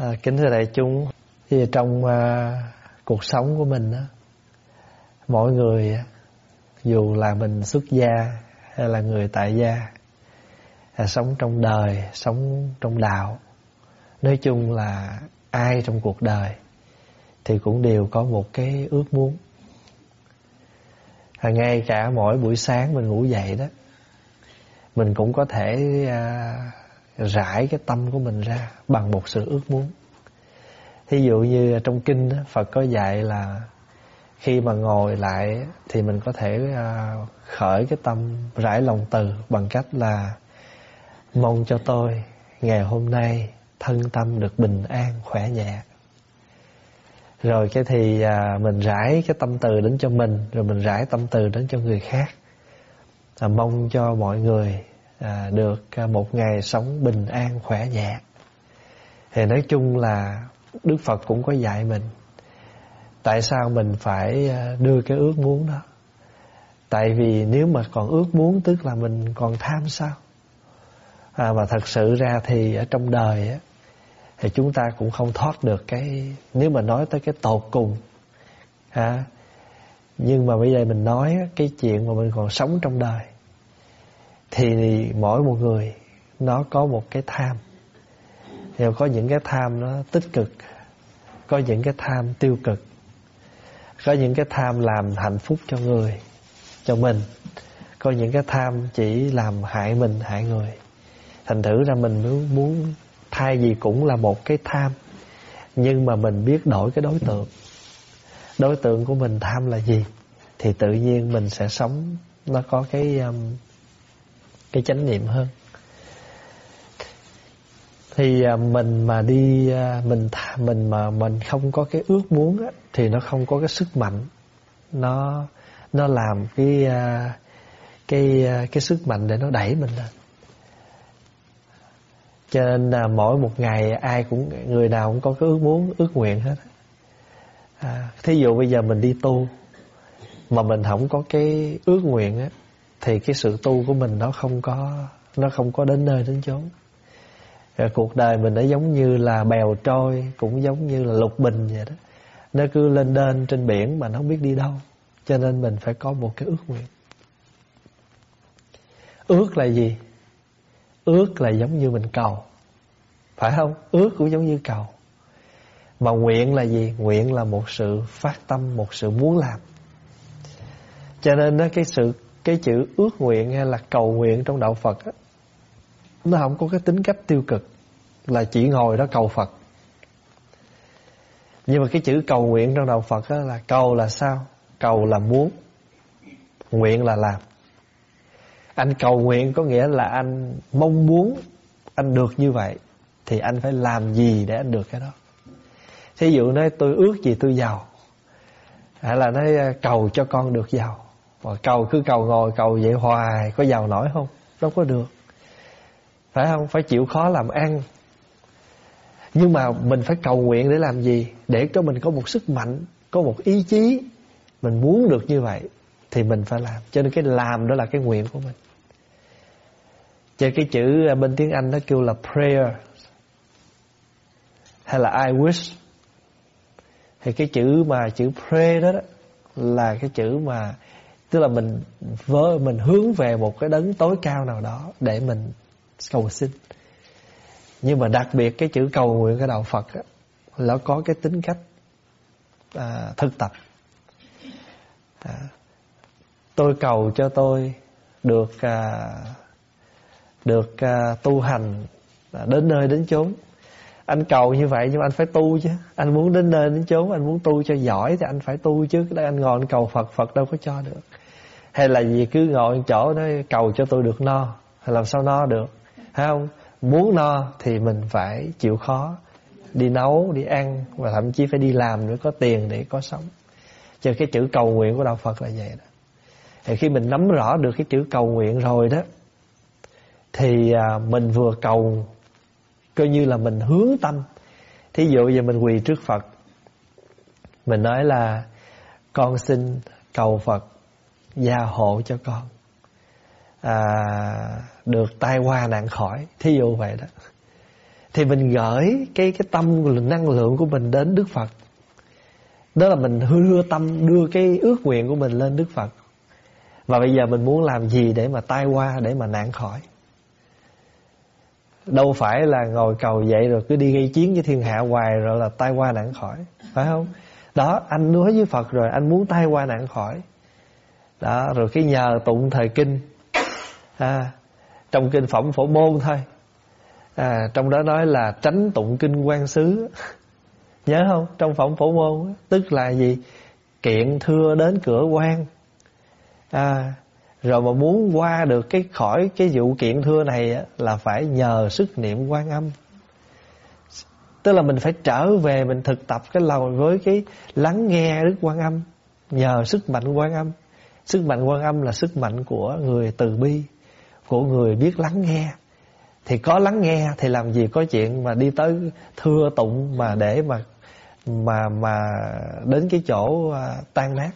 À, kính thưa đại chúng, thì trong à, cuộc sống của mình á, mỗi người dù là mình xuất gia hay là người tại gia, hay sống trong đời, sống trong đạo, nói chung là ai trong cuộc đời thì cũng đều có một cái ước muốn. À, ngay cả mỗi buổi sáng mình ngủ dậy đó, mình cũng có thể à, rải cái tâm của mình ra bằng một sự ước muốn. Thí dụ như trong kinh Phật có dạy là khi mà ngồi lại thì mình có thể à, khởi cái tâm rải lòng từ bằng cách là mong cho tôi ngày hôm nay thân tâm được bình an khỏe nhẹ. Rồi cái thì à, mình rải cái tâm từ đến cho mình rồi mình rải tâm từ đến cho người khác. À, mong cho mọi người à, được à, một ngày sống bình an khỏe nhẹ. Thì nói chung là Đức Phật cũng có dạy mình tại sao mình phải à, đưa cái ước muốn đó. Tại vì nếu mà còn ước muốn tức là mình còn tham sao? À, mà thật sự ra thì ở trong đời á thì chúng ta cũng không thoát được cái nếu mà nói tới cái tột cùng à, nhưng mà bây giờ mình nói cái chuyện mà mình còn sống trong đời thì mỗi một người nó có một cái tham. Đều có những cái tham nó tích cực có những cái tham tiêu cực có những cái tham làm hạnh phúc cho người cho mình có những cái tham chỉ làm hại mình hại người. Thành thử ra mình muốn muốn thay gì cũng là một cái tham nhưng mà mình biết đổi cái đối tượng. Đối tượng của mình tham là gì? Thì tự nhiên mình sẽ sống nó có cái um, cái chánh niệm hơn. Thì à, mình mà đi à, mình mình mà mình không có cái ước muốn á, thì nó không có cái sức mạnh. Nó nó làm cái à, cái cái sức mạnh để nó đẩy mình lên. Cho nên là mỗi một ngày ai cũng người nào cũng có cái ước muốn ước nguyện hết à, thí dụ bây giờ mình đi tu mà mình không có cái ước nguyện á thì cái sự tu của mình nó không có, nó không có đến nơi đến chốn. Cuộc đời mình nó giống như là bèo trôi, cũng giống như là lục bình vậy đó. Nó cứ lên đên trên biển mà nó không biết đi đâu. Cho nên mình phải có một cái ước nguyện. Ước là gì? Ước là giống như mình cầu. Phải không? Ước cũng giống như cầu. Mà nguyện là gì? Nguyện là một sự phát tâm, một sự muốn làm. Cho nên đó cái sự cái chữ ước nguyện hay là cầu nguyện trong đạo Phật á, nó không có cái tính cách tiêu cực là chỉ ngồi đó cầu Phật. Nhưng mà cái chữ cầu nguyện trong đạo Phật á, là cầu là sao? Cầu là muốn, nguyện là làm. Anh cầu nguyện có nghĩa là anh mong muốn anh được như vậy thì anh phải làm gì để anh được cái đó. Thí dụ nói tôi ước gì tôi giàu hay là nói cầu cho con được giàu mà cầu cứ cầu ngồi cầu vậy hoài Có giàu nổi không? Đâu có được. Phải không? Phải chịu khó làm ăn. Nhưng mà mình phải cầu nguyện để làm gì? Để cho mình có một sức mạnh Có một ý chí. Mình muốn được như vậy Thì mình phải làm. Cho nên cái làm đó là cái nguyện của mình. Cho cái chữ à, bên tiếng Anh nó kêu là prayer. Hay là I wish. Thì cái chữ mà chữ pray đó, đó Là cái chữ mà tức là mình vớ mình hướng về một cái đấng tối cao nào đó để mình cầu xin. Nhưng mà đặc biệt cái chữ cầu nguyện cái đạo Phật á, nó có cái tính cách à, thực tập. À, tôi cầu cho tôi được à, được à, tu hành à, đến nơi đến chốn. Anh cầu như vậy nhưng mà anh phải tu chứ. Anh muốn đến nơi đến chốn anh muốn tu cho giỏi thì anh phải tu chứ. Đây anh ngồi anh cầu Phật Phật đâu có cho được hay là gì, cứ ngồi chỗ đó, cầu cho tôi được no, hay làm sao no được. Phải không? Muốn no thì mình phải chịu khó. Đi nấu, đi ăn, và thậm chí phải đi làm nữa có tiền để có sống. Cho cái chữ cầu nguyện của đạo Phật là vậy đó. Thì khi mình nắm rõ được cái chữ cầu nguyện rồi đó, thì à, mình vừa cầu, coi như là mình hướng tâm. Thí dụ giờ mình quỳ trước Phật, mình nói là, con xin cầu Phật gia hộ cho con. À, được tai qua nạn khỏi thí dụ vậy đó. Thì mình gửi cái cái tâm năng lượng của mình đến Đức Phật. Đó là mình đưa tâm đưa cái ước nguyện của mình lên Đức Phật. Và bây giờ mình muốn làm gì để mà tai qua để mà nạn khỏi? Đâu phải là ngồi cầu vậy rồi cứ đi gây chiến với thiên hạ hoài rồi là tai qua nạn khỏi. Phải không? Đó anh nói với Phật rồi anh muốn tai qua nạn khỏi đó rồi cái nhờ tụng thời kinh. À, trong kinh phẩm phổ môn thôi. À, trong đó nói là tránh tụng kinh quan xứ. Nhớ không? Trong phẩm phổ môn tức là gì? Kiện thưa đến cửa quan. À, rồi mà muốn qua được cái khỏi cái vụ kiện thưa này là phải nhờ sức niệm quan âm. Tức là mình phải trở về mình thực tập cái lòng với cái lắng nghe đức quan âm nhờ sức mạnh quan âm sức mạnh quan âm là sức mạnh của người từ bi của người biết lắng nghe. Thì có lắng nghe thì làm gì có chuyện mà đi tới thưa tụng mà để mà mà mà đến cái chỗ à, tan nát.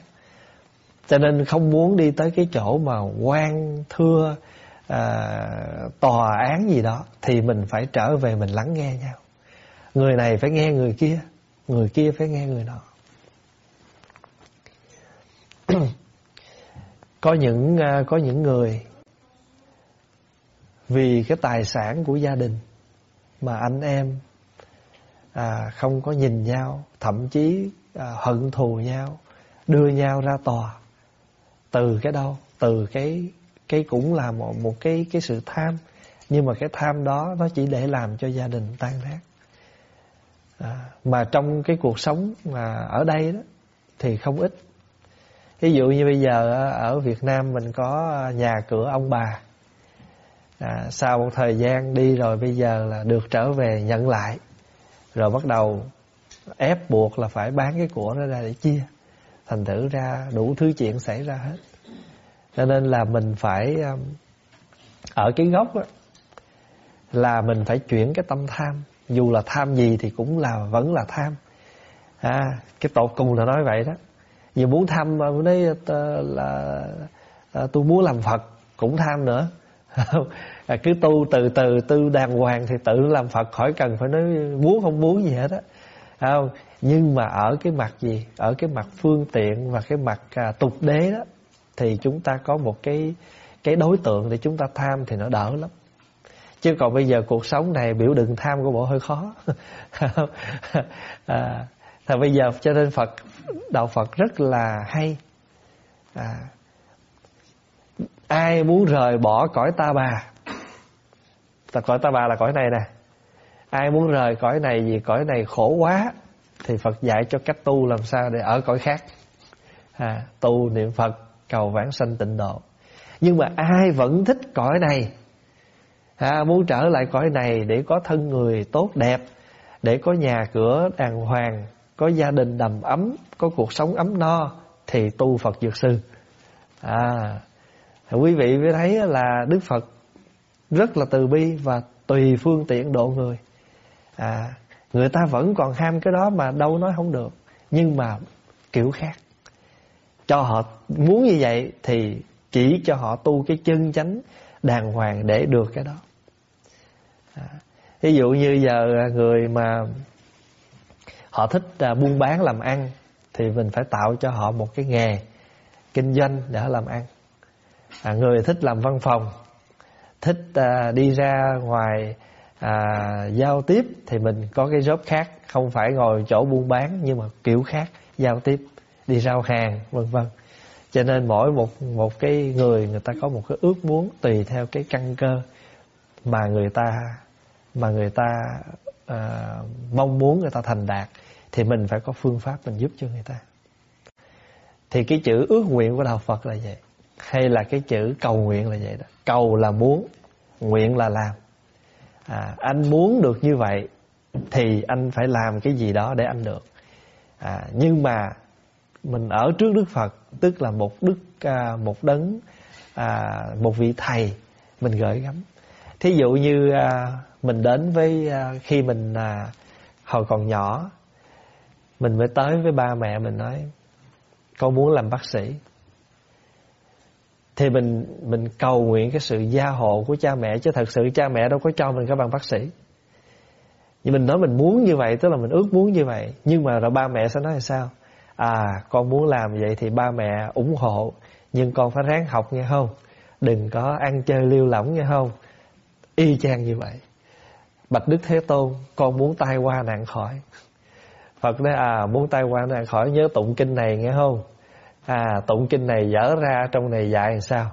Cho nên không muốn đi tới cái chỗ mà quan thưa à, tòa án gì đó thì mình phải trở về mình lắng nghe nhau. Người này phải nghe người kia người kia phải nghe người nọ. Có những à, có những người vì cái tài sản của gia đình mà anh em à, không có nhìn nhau thậm chí à, hận thù nhau đưa nhau ra tòa. Từ cái đâu? Từ cái cái cũng là một một cái cái sự tham. Nhưng mà cái tham đó nó chỉ để làm cho gia đình tan nát à, mà trong cái cuộc sống mà ở đây đó thì không ít ví dụ như bây giờ ở Việt Nam mình có à, nhà cửa ông bà. À, sau một thời gian đi rồi bây giờ là được trở về nhận lại. Rồi bắt đầu ép buộc là phải bán cái của nó ra để chia. Thành thử ra đủ thứ chuyện xảy ra hết. Cho nên là mình phải à, ở cái gốc đó, là mình phải chuyển cái tâm tham. Dù là tham gì thì cũng là vẫn là tham. À cái tột cùng là nói vậy đó vì muốn tham mà nói ờ, là ờ, tôi muốn làm phật cũng tham nữa. À, cứ tu từ từ tu đàng hoàng thì tự làm phật khỏi cần phải nói muốn không muốn gì hết á. Không? Nhưng mà ở cái mặt gì? Ở cái mặt phương tiện và cái mặt à, tục đế đó thì chúng ta có một cái cái đối tượng để chúng ta tham thì nó đỡ lắm. Chứ còn bây giờ cuộc sống này biểu đựng tham của bộ hơi khó. À, là bây giờ cho nên Phật đạo Phật rất là hay. À, ai muốn rời bỏ cõi ta bà? Ta cõi ta bà là cõi này nè. Ai muốn rời cõi này vì cõi này khổ quá thì Phật dạy cho cách tu làm sao để ở cõi khác. À, tu niệm Phật cầu vãng sanh tịnh độ. Nhưng mà ai vẫn thích cõi này? À, muốn trở lại cõi này để có thân người tốt đẹp để có nhà cửa đàng hoàng có gia đình đầm ấm có cuộc sống ấm no thì tu Phật dược sư. À quý vị mới thấy là Đức Phật rất là từ bi và tùy phương tiện độ người. À người ta vẫn còn ham cái đó mà đâu nói không được nhưng mà kiểu khác. Cho họ muốn như vậy thì chỉ cho họ tu cái chân chánh đàng hoàng để được cái đó. À, ví dụ như giờ người mà họ thích à, buôn bán làm ăn thì mình phải tạo cho họ một cái nghề kinh doanh để họ làm ăn. À, người thích làm văn phòng thích à, đi ra ngoài à, giao tiếp thì mình có cái job khác không phải ngồi chỗ buôn bán nhưng mà kiểu khác giao tiếp đi giao hàng vân vân. Cho nên mỗi một một cái người người ta có một cái ước muốn tùy theo cái căn cơ mà người ta mà người ta à, mong muốn người ta thành đạt thì mình phải có phương pháp mình giúp cho người ta. Thì cái chữ ước nguyện của đạo Phật là vậy hay là cái chữ cầu nguyện là vậy đó. Cầu là muốn nguyện là làm. À, anh muốn được như vậy thì anh phải làm cái gì đó để anh được. À, nhưng mà mình ở trước Đức Phật tức là một đức à, một đấng à, một vị thầy mình gửi gắm. Thí dụ như à, mình đến với à, khi mình à, hồi còn nhỏ mình mới tới với ba mẹ mình nói, con muốn làm bác sĩ. Thì mình mình cầu nguyện cái sự gia hộ của cha mẹ, chứ thật sự cha mẹ đâu có cho mình cái bằng bác sĩ. Nhưng mình nói mình muốn như vậy, tức là mình ước muốn như vậy. Nhưng mà rồi ba mẹ sẽ nói là sao? À con muốn làm vậy thì ba mẹ ủng hộ, nhưng con phải ráng học nghe không? Đừng có ăn chơi liêu lỏng nghe không? Y chang như vậy. Bạch đức thế tôn, con muốn tai qua nạn khỏi phật nói à muốn tai qua nạn khỏi nhớ tụng kinh này nghe không? À tụng kinh này dở ra trong này dạy làm sao?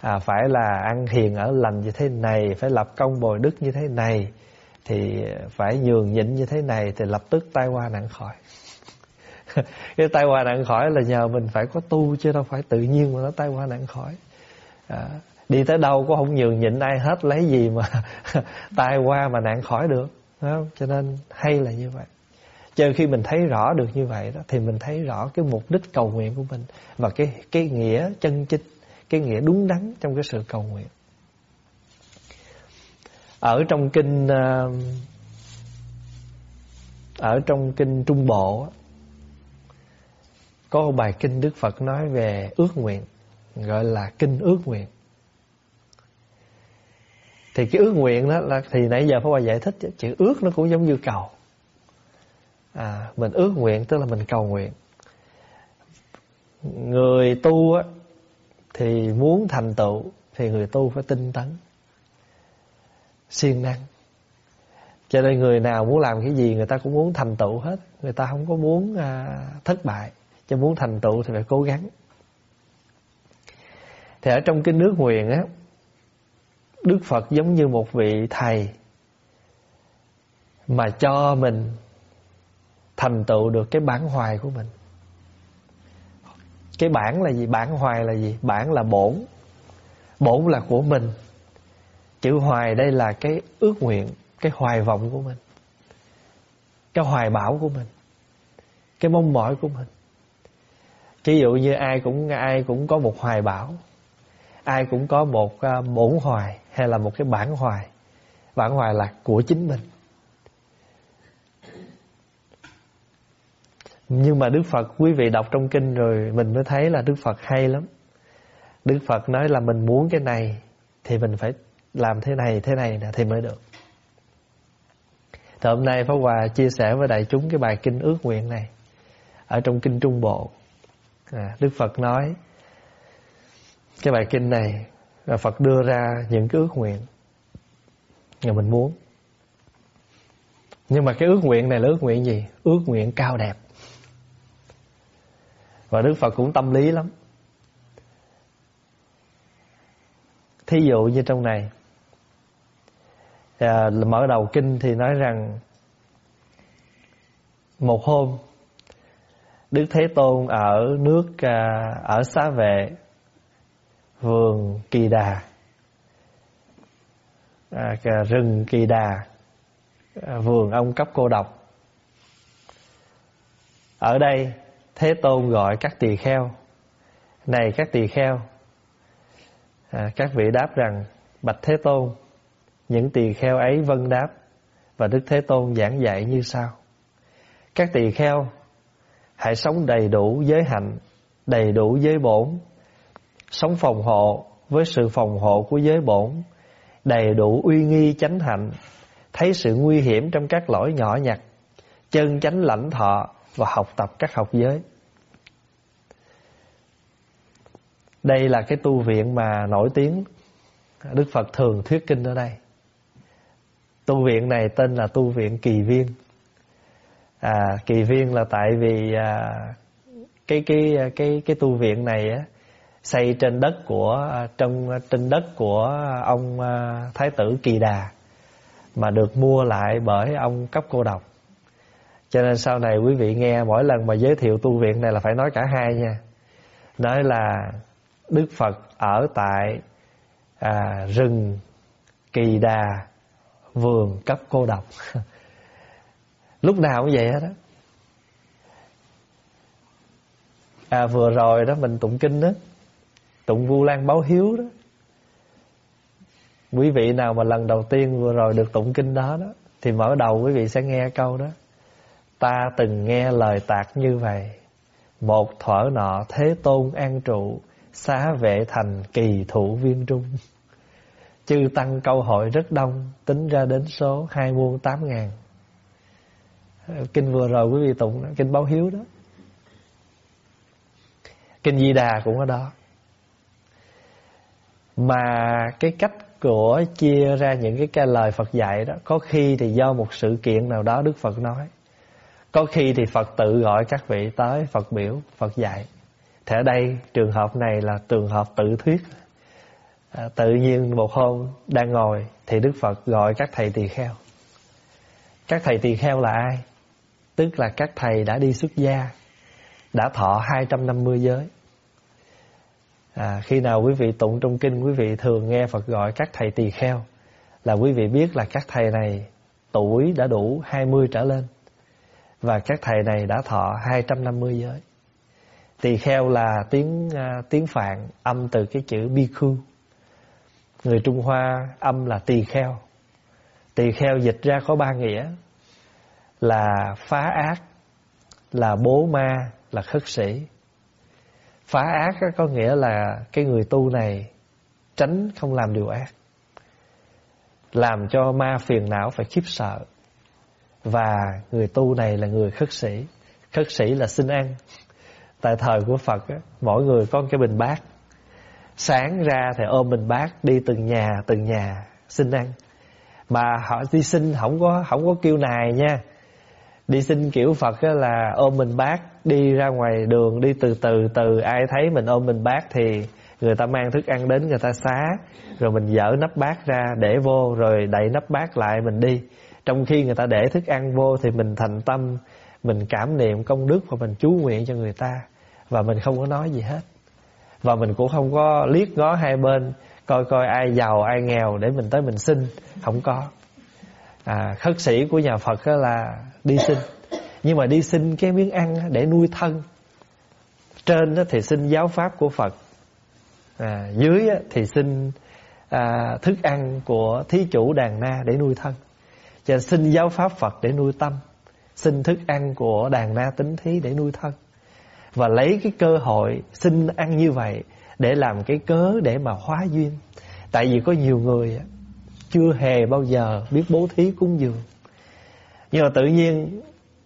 À phải là ăn hiền ở lành như thế này phải lập công bồi đức như thế này thì phải nhường nhịn như thế này thì lập tức tai qua nạn khỏi. Cái tai qua nạn khỏi là nhờ mình phải có tu chứ đâu phải tự nhiên mà nó tai qua nạn khỏi. À, đi tới đâu cũng không nhường nhịn ai hết lấy gì mà tai qua mà nạn khỏi được không? cho nên hay là như vậy cho nên khi mình thấy rõ được như vậy đó, thì mình thấy rõ cái mục đích cầu nguyện của mình và cái cái nghĩa chân chính, cái nghĩa đúng đắn trong cái sự cầu nguyện. Ở trong kinh ờ, ở trong kinh Trung Bộ có một bài kinh Đức Phật nói về ước nguyện, gọi là kinh ước nguyện. Thì cái ước nguyện đó là, thì nãy giờ Pháp Hòa giải thích, chữ ước nó cũng giống như cầu à mình ước nguyện tức là mình cầu nguyện. Người tu á thì muốn thành tựu thì người tu phải tinh tấn siêng năng. Cho nên người nào muốn làm cái gì người ta cũng muốn thành tựu hết. Người ta không có muốn à, thất bại. Cho muốn thành tựu thì phải cố gắng. Thì ở trong kinh nước nguyện á Đức Phật giống như một vị thầy mà cho mình thành tựu được cái bản hoài của mình. Cái bản là gì? Bản hoài là gì? Bản là bổn. Bổn là của mình. Chữ hoài đây là cái ước nguyện, cái hoài vọng của mình. Cái hoài bão của mình. Cái mong mỏi của mình. Ví dụ như ai cũng ai cũng có một hoài bão. Ai cũng có một à, bổn hoài hay là một cái bản hoài. Bản hoài là của chính mình. Nhưng mà Đức Phật quý vị đọc trong kinh rồi mình mới thấy là Đức Phật hay lắm. Đức Phật nói là mình muốn cái này thì mình phải làm thế này thế này nè thì mới được. Thì hôm nay Pháp Hòa chia sẻ với đại chúng cái bài kinh ước nguyện này ở trong kinh Trung Bộ. À, Đức Phật nói cái bài kinh này là Phật đưa ra những cái ước nguyện mà mình muốn. Nhưng mà cái ước nguyện này là ước nguyện gì? Ước nguyện cao đẹp. Và Đức Phật cũng tâm lý lắm. Thí dụ như trong này à, Mở đầu kinh thì nói rằng Một hôm Đức Thế Tôn ở nước à, Ở xá vệ Vườn Kỳ Đà. À, Rừng Kỳ Đà à, Vườn ông cấp cô độc. Ở đây Thế Tôn gọi các tỳ kheo. Này các tỳ kheo à, Các vị đáp rằng Bạch Thế Tôn Những tỳ kheo ấy vân đáp Và Đức Thế Tôn giảng dạy như sau. Các tỳ kheo Hãy sống đầy đủ giới hạnh Đầy đủ giới bổn Sống phòng hộ Với sự phòng hộ của giới bổn Đầy đủ uy nghi chánh hạnh Thấy sự nguy hiểm trong các lỗi nhỏ nhặt Chân chánh lãnh thọ và học tập các học giới. Đây là cái tu viện mà nổi tiếng Đức Phật thường thuyết kinh ở đây. Tu viện này tên là tu viện Kỳ Viên. À, Kỳ Viên là tại vì à, cái cái cái cái tu viện này á xây trên đất của à, trong à, trên đất của ông à, thái tử Kỳ Đà mà được mua lại bởi ông cấp cô độc. Cho nên sau này quý vị nghe mỗi lần mà giới thiệu tu viện này là phải nói cả hai nha. Nói là Đức Phật ở tại à, rừng kỳ đà vườn cấp cô độc. Lúc nào cũng vậy hết đó. À vừa rồi đó mình tụng kinh đó. Tụng Vu Lan báo hiếu đó. Quý vị nào mà lần đầu tiên vừa rồi được tụng kinh đó đó thì mở đầu quý vị sẽ nghe câu đó. Ta từng nghe lời tạc như vậy. Một thuở nọ thế tôn an trụ Xá vệ thành kỳ thủ viên trung. Chư tăng câu hội rất đông Tính ra đến số hai muôn tám ngàn. Kinh vừa rồi quý vị tụng đó, kinh báo hiếu đó. Kinh di đà cũng ở đó. Mà cái cách của chia ra những cái, lời Phật dạy đó có khi thì do một sự kiện nào đó Đức Phật nói có khi thì Phật tự gọi các vị tới Phật biểu Phật dạy. Thế đây trường hợp này là trường hợp tự thuyết. À, tự nhiên một hôm đang ngồi thì Đức Phật gọi các thầy tỳ kheo. Các thầy tỳ kheo là ai? Tức là các thầy đã đi xuất gia đã thọ 250 giới. À, khi nào quý vị tụng trong kinh quý vị thường nghe Phật gọi các thầy tỳ kheo. Là quý vị biết là các thầy này tuổi đã đủ 20 trở lên và các thầy này đã thọ 250 giới. Tỳ kheo là tiếng uh, tiếng phạn âm từ cái chữ bhikkhu người Trung Hoa âm là tỳ kheo. Tỳ kheo dịch ra có ba nghĩa. Là phá ác là bố ma là khất sĩ. Phá ác có nghĩa là cái người tu này tránh không làm điều ác. Làm cho ma phiền não phải khiếp sợ và người tu này là người khất sĩ. Khất sĩ là xin ăn. Tại thời của Phật á, mỗi người có cái bình bát. Sáng ra thì ôm bình bát đi từng nhà từng nhà xin ăn. Mà họ đi xin không có không có kêu nài nha. Đi xin kiểu Phật á là ôm bình bát đi ra ngoài đường đi từ từ từ. Ai thấy mình ôm bình bát thì người ta mang thức ăn đến người ta xá. Rồi mình dỡ nắp bát ra để vô rồi đậy nắp bát lại mình đi trong khi người ta để thức ăn vô thì mình thành tâm mình cảm niệm công đức và mình chú nguyện cho người ta. Và mình không có nói gì hết. Và mình cũng không có liếc ngó hai bên coi coi ai giàu ai nghèo để mình tới mình xin. Không có. À, khất sĩ của nhà Phật là đi xin. Nhưng mà đi xin cái miếng ăn để nuôi thân. Trên thì xin giáo pháp của Phật. À, dưới thì xin à, thức ăn của thí chủ đàn na để nuôi thân cho xin giáo pháp Phật để nuôi tâm, xin thức ăn của đàn na tính thí để nuôi thân. Và lấy cái cơ hội xin ăn như vậy để làm cái cớ để mà hóa duyên. Tại vì có nhiều người chưa hề bao giờ biết bố thí cúng dường. Nhưng mà tự nhiên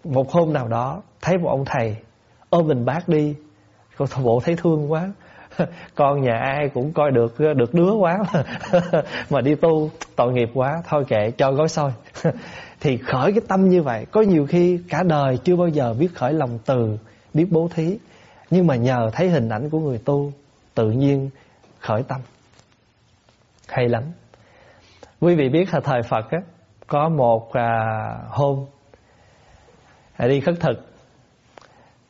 một hôm nào đó, thấy một ông thầy, ôm mình bác đi Cô bộ thấy thương quá. con nhà ai cũng coi được được đứa quá mà. Đi tu tội nghiệp quá thôi kệ cho gói xôi. Thì khởi cái tâm như vậy. Có nhiều khi cả đời chưa bao giờ biết khởi lòng từ biết bố thí. Nhưng mà nhờ thấy hình ảnh của người tu tự nhiên khởi tâm. Hay lắm. Quý vị biết là thời phật á có một à, hôm à, đi khất thực.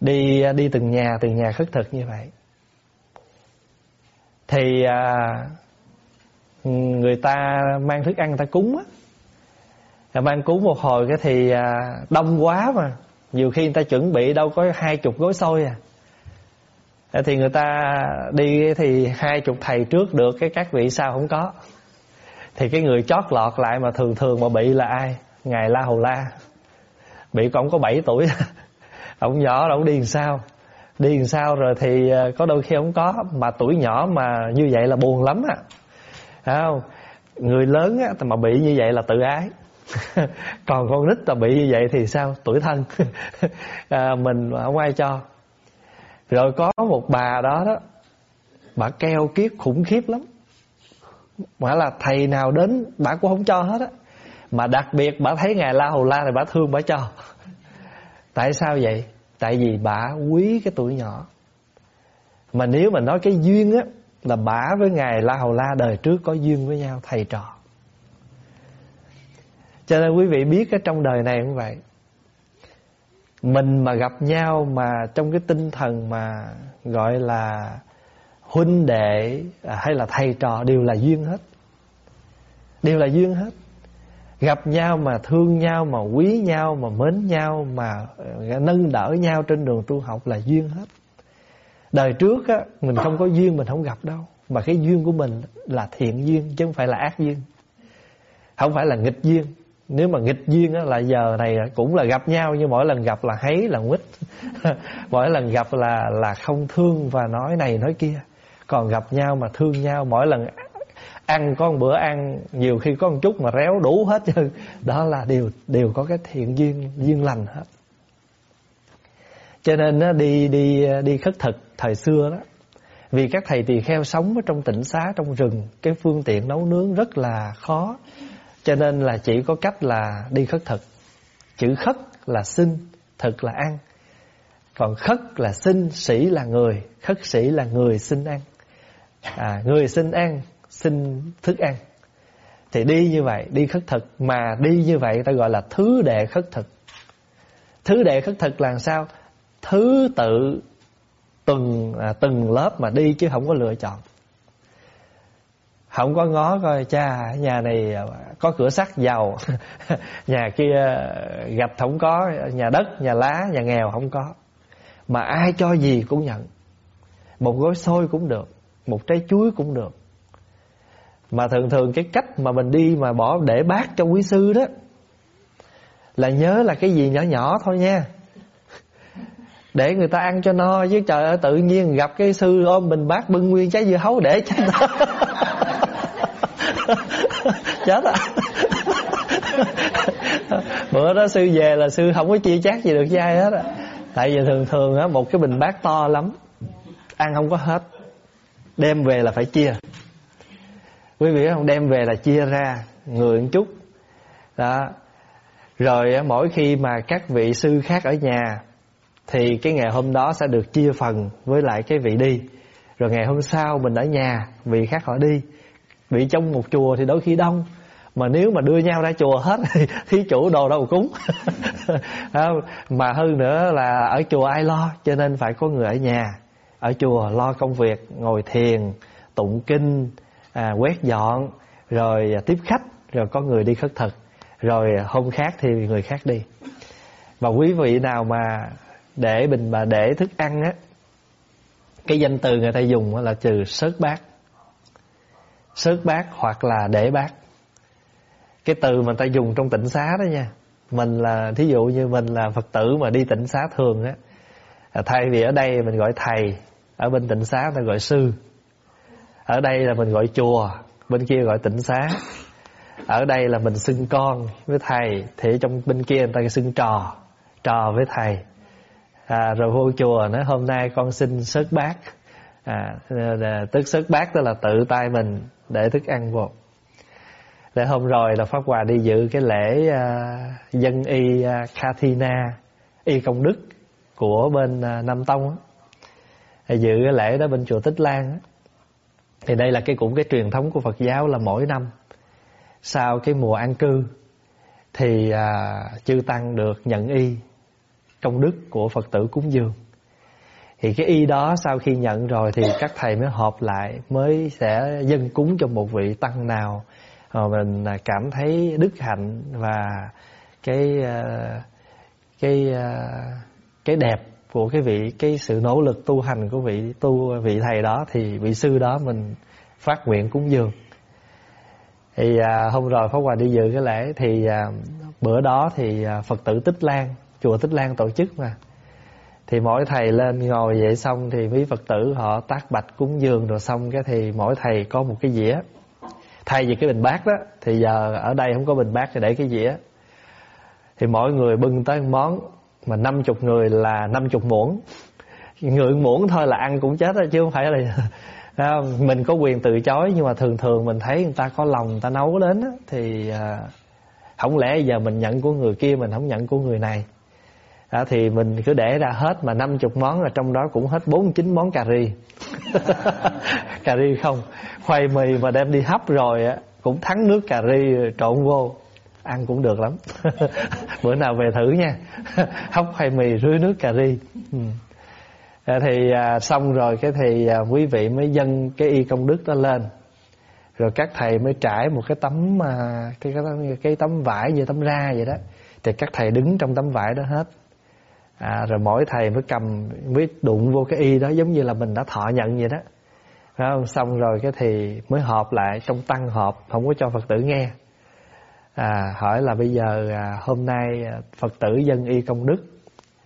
Đi à, đi từng nhà từng nhà khất thực như vậy thì à, người ta mang thức ăn người ta cúng á. Rồi mang cúng một hồi cái thì à, đông quá mà. Nhiều khi người ta chuẩn bị đâu có hai chục gói xôi à. Thì người ta đi thì hai chục thầy trước được cái các vị sao không có. Thì cái người chót lọt lại mà thường thường mà bị là ai? Ngài la hầu la. Bị cũng có 7 tuổi. Ông nhỏ đâu đi làm sao? Đi làm sao rồi thì ờ, có đôi khi không có mà tuổi nhỏ mà như vậy là buồn lắm á. Không? Người lớn á mà bị như vậy là tự ái. Còn con nít mà bị như vậy thì sao? Tuổi thân. À, mình không ai cho. Rồi có một bà đó đó bà keo kiết khủng khiếp lắm. Mà là thầy nào đến bà cũng không cho hết á. Mà đặc biệt bà thấy ngài la hầu la thì bà thương bà cho. Tại sao vậy? Tại vì bà quý cái tuổi nhỏ. Mà nếu mà nói cái duyên á, là bà với ngài la hầu la đời trước có duyên với nhau, thầy trò. Cho nên quý vị biết cái trong đời này cũng vậy. Mình mà gặp nhau mà trong cái tinh thần mà gọi là huynh đệ à, hay là thầy trò đều là duyên hết. Đều là duyên hết gặp nhau mà thương nhau, mà quý nhau, mà mến nhau, mà ờ, nâng đỡ nhau trên đường tu học là duyên hết. Đời trước á, mình không có duyên, mình không gặp đâu. Mà cái duyên của mình là thiện duyên, chứ không phải là ác duyên. Không phải là nghịch duyên. Nếu mà nghịch duyên á, là giờ này cũng là gặp nhau, nhưng mỗi lần gặp là thấy là quýt mỗi lần gặp là là không thương và nói này nói kia. Còn gặp nhau mà thương nhau, mỗi lần ăn có một bữa ăn nhiều khi có một chút mà réo đủ hết chứ đó là đều đều có cái thiện duyên duyên lành hết. Cho nên nó đi đi đi khất thực thời xưa đó vì các thầy tỳ kheo sống ở trong tỉnh xá trong rừng cái phương tiện nấu nướng rất là khó. Cho nên là chỉ có cách là đi khất thực. Chữ khất là xin thực là ăn. Còn khất là xin sĩ là người khất sĩ là người xin ăn. À, người xin ăn xin thức ăn. Thì đi như vậy đi khất thực mà đi như vậy ta gọi là thứ đệ khất thực. Thứ đệ khất thực là sao? Thứ tự từng à, từng lớp mà đi chứ không có lựa chọn. Không có ngó coi cha nhà này à, có cửa sắt giàu. Nhà kia à, gạch không có nhà đất nhà lá nhà nghèo không có. Mà ai cho gì cũng nhận. Một gói xôi cũng được một trái chuối cũng được mà thường thường cái cách mà mình đi mà bỏ để bát cho quý sư đó là nhớ là cái gì nhỏ nhỏ thôi nha. Để người ta ăn cho no chứ trời ơi, tự nhiên gặp cái sư ôm mình bát bưng nguyên trái dưa hấu để cho ta chết à. Bữa đó sư về là sư không có chia chác gì được với ai hết á. Tại vì thường thường á, một cái bình bát to lắm, ăn không có hết. Đem về là phải chia quý vị không? Đem về là chia ra, người một chút. Đó. Rồi mỗi khi mà các vị sư khác ở nhà, thì cái ngày hôm đó sẽ được chia phần với lại cái vị đi. Rồi ngày hôm sau mình ở nhà, vị khác họ đi. Vị trong một chùa thì đôi khi đông, mà nếu mà đưa nhau ra chùa hết thì thí chủ đồ đâu cúng. Mà hơn nữa là ở chùa ai lo, cho nên phải có người ở nhà. Ở chùa lo công việc, ngồi thiền, tụng kinh à, quét dọn rồi à, tiếp khách rồi có người đi khất thực rồi à, hôm khác thì người khác đi. Và quý vị nào mà để bình mà để thức ăn á cái danh từ người ta dùng là trừ sớt bát. Sớt bát hoặc là để bát. Cái từ mà người ta dùng trong tịnh xá đó nha. Mình là thí dụ như mình là phật tử mà đi tịnh xá thường á à, thay vì ở đây mình gọi thầy ở bên tịnh xá ta gọi sư ở đây là mình gọi chùa bên kia gọi tịnh xá. Ở đây là mình xưng con với thầy thì trong bên kia người ta xưng trò trò với thầy. À, rồi vô chùa nói hôm nay con xin sớt bát. À, tức sớt bát tức là tự tay mình để thức ăn vô. Để hôm rồi là pháp hòa đi dự cái lễ uh, dân y uh, Kathina y công đức của bên uh, Nam Tông á. Dự cái lễ đó bên chùa Tích Lan á thì đây là cái cũng cái truyền thống của Phật giáo là mỗi năm sau cái mùa an cư thì à, chư tăng được nhận y công đức của Phật tử cúng dường. Thì cái y đó sau khi nhận rồi thì các thầy mới họp lại mới sẽ dân cúng cho một vị tăng nào mà mình à, cảm thấy đức hạnh và cái à, cái à, cái đẹp của cái vị cái sự nỗ lực tu hành của vị tu vị thầy đó thì vị sư đó mình phát nguyện cúng dường. Thì à, hôm rồi Pháp Hòa đi dự cái lễ thì à, bữa đó thì à, Phật tử Tích Lan chùa Tích Lan tổ chức mà. Thì mỗi thầy lên ngồi vậy xong thì mấy Phật tử họ tác bạch cúng dường rồi xong cái thì mỗi thầy có một cái dĩa. Thay vì cái bình bát đó thì giờ ở đây không có bình bát thì để cái dĩa. Thì mỗi người bưng tới một món mà năm chục người là năm chục muỗng. Người muỗng thôi là ăn cũng chết rồi chứ không phải là mình có quyền từ chối nhưng mà thường thường mình thấy người ta có lòng người ta nấu đến thì à, không lẽ giờ mình nhận của người kia mình không nhận của người này? À, thì mình cứ để ra hết mà năm chục món là trong đó cũng hết bốn chín món cà ri. Cà ri không? Khoai mì mà đem đi hấp rồi á cũng thắng nước cà ri trộn vô ăn cũng được lắm. Bữa nào về thử nha. Hấp khoai mì rưới nước cà ri. Ừ. À, thì à, xong rồi cái thì à, quý vị mới dâng cái y công đức đó lên. Rồi các thầy mới trải một cái tấm à, cái, cái cái tấm vải như tấm ra vậy đó. Thì các thầy đứng trong tấm vải đó hết. À, rồi mỗi thầy mới cầm mới đụng vô cái y đó giống như là mình đã thọ nhận vậy đó. Đúng không? Xong rồi cái thì mới họp lại trong tăng họp không có cho phật tử nghe à, hỏi là bây giờ à, hôm nay à, phật tử dân y công đức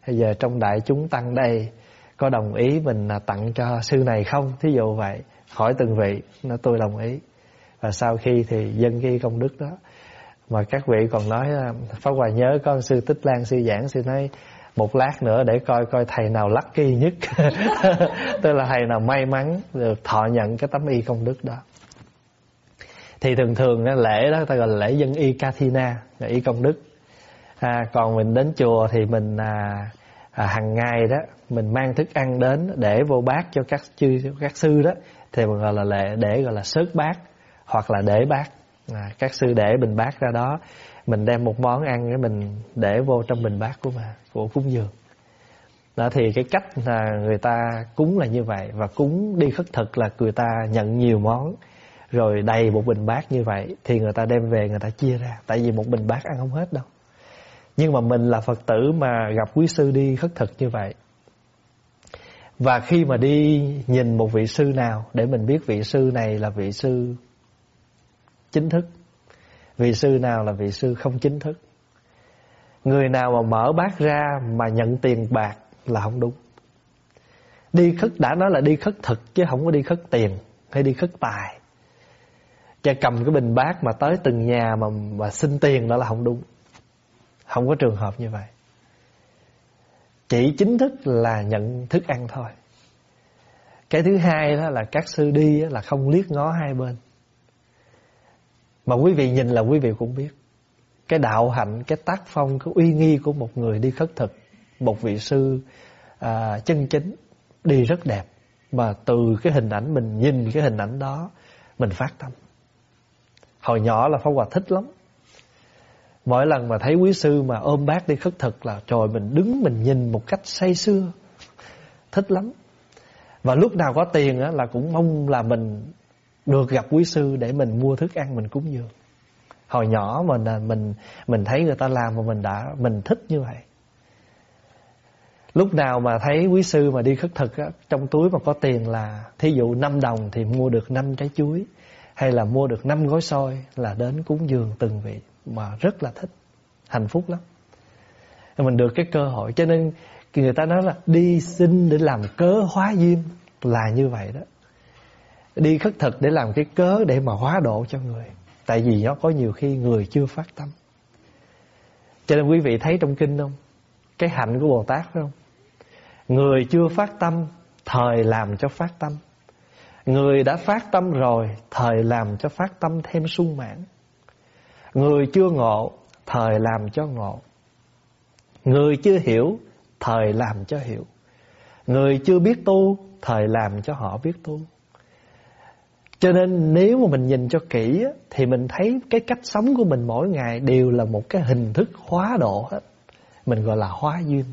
bây giờ trong đại chúng tăng đây có đồng ý mình à, tặng cho sư này không? Thí dụ vậy hỏi từng vị nó tôi đồng ý. Và sau khi thì dân y công đức đó mà các vị còn nói à, Pháp Hòa nhớ con sư Tích Lan sư giảng sư nói một lát nữa để coi coi thầy nào lucky nhất. Tức là thầy nào may mắn được thọ nhận cái tấm y công đức đó thì thường thường lễ đó ta gọi là lễ dân y Kathina là y công đức. À, còn mình đến chùa thì mình à, à, hàng ngày đó mình mang thức ăn đến để vô bát cho các chư các sư đó. Thì mình gọi là lễ để gọi là sớt bát hoặc là để bát. À, các sư để bình bát ra đó. Mình đem một món ăn để mình để vô trong bình bát của mà của cúng dường. Đó thì cái cách là người ta cúng là như vậy và cúng đi khất thực là người ta nhận nhiều món rồi đầy một bình bát như vậy thì người ta đem về, người ta chia ra. Tại vì một bình bát ăn không hết đâu. Nhưng mà mình là phật tử mà gặp quý sư đi khất thực như vậy. Và khi mà đi nhìn một vị sư nào để mình biết vị sư này là vị sư chính thức, vị sư nào là vị sư không chính thức, người nào mà mở bát ra mà nhận tiền bạc là không đúng. Đi khất, đã nói là đi khất thực chứ không có đi khất tiền hay đi khất tài cha cầm cái bình bát mà tới từng nhà mà mà xin tiền đó là không đúng. Không có trường hợp như vậy. Chỉ chính thức là nhận thức ăn thôi. Cái thứ hai đó là các sư đi là không liếc ngó hai bên. Mà quý vị nhìn là quý vị cũng biết. Cái đạo hạnh cái tác phong cái uy nghi của một người đi khất thực một vị sư à, chân chính đi rất đẹp. Mà từ cái hình ảnh mình nhìn cái hình ảnh đó mình phát tâm hồi nhỏ là pháp hòa thích lắm. Mỗi lần mà thấy quý sư mà ôm bác đi khất thực là trời mình đứng mình nhìn một cách say sưa. Thích lắm. Và lúc nào có tiền á, là cũng mong là mình được gặp quý sư để mình mua thức ăn mình cúng dường. Hồi nhỏ mình mình mình thấy người ta làm mà mình đã mình thích như vậy. Lúc nào mà thấy quý sư mà đi khất thực á, trong túi mà có tiền là thí dụ 5 đồng thì mua được 5 trái chuối hay là mua được năm gói xôi là đến cúng dường từng vị mà rất là thích. Hạnh phúc lắm. Mình được cái cơ hội, cho nên người ta nói là đi xin để làm cớ hóa duyên là như vậy đó. Đi khất thực để làm cái cớ để mà hóa độ cho người. Tại vì nó có nhiều khi người chưa phát tâm. Cho nên quý vị thấy trong kinh không? Cái hạnh của bồ tát phải không? Người chưa phát tâm, thời làm cho phát tâm người đã phát tâm rồi, thời làm cho phát tâm thêm sung mãn. Người chưa ngộ, thời làm cho ngộ. Người chưa hiểu, thời làm cho hiểu. Người chưa biết tu, thời làm cho họ biết tu. Cho nên nếu mà mình nhìn cho kỹ Thì mình thấy cái cách sống của mình mỗi ngày Đều là một cái hình thức hóa độ hết. Mình gọi là hóa duyên.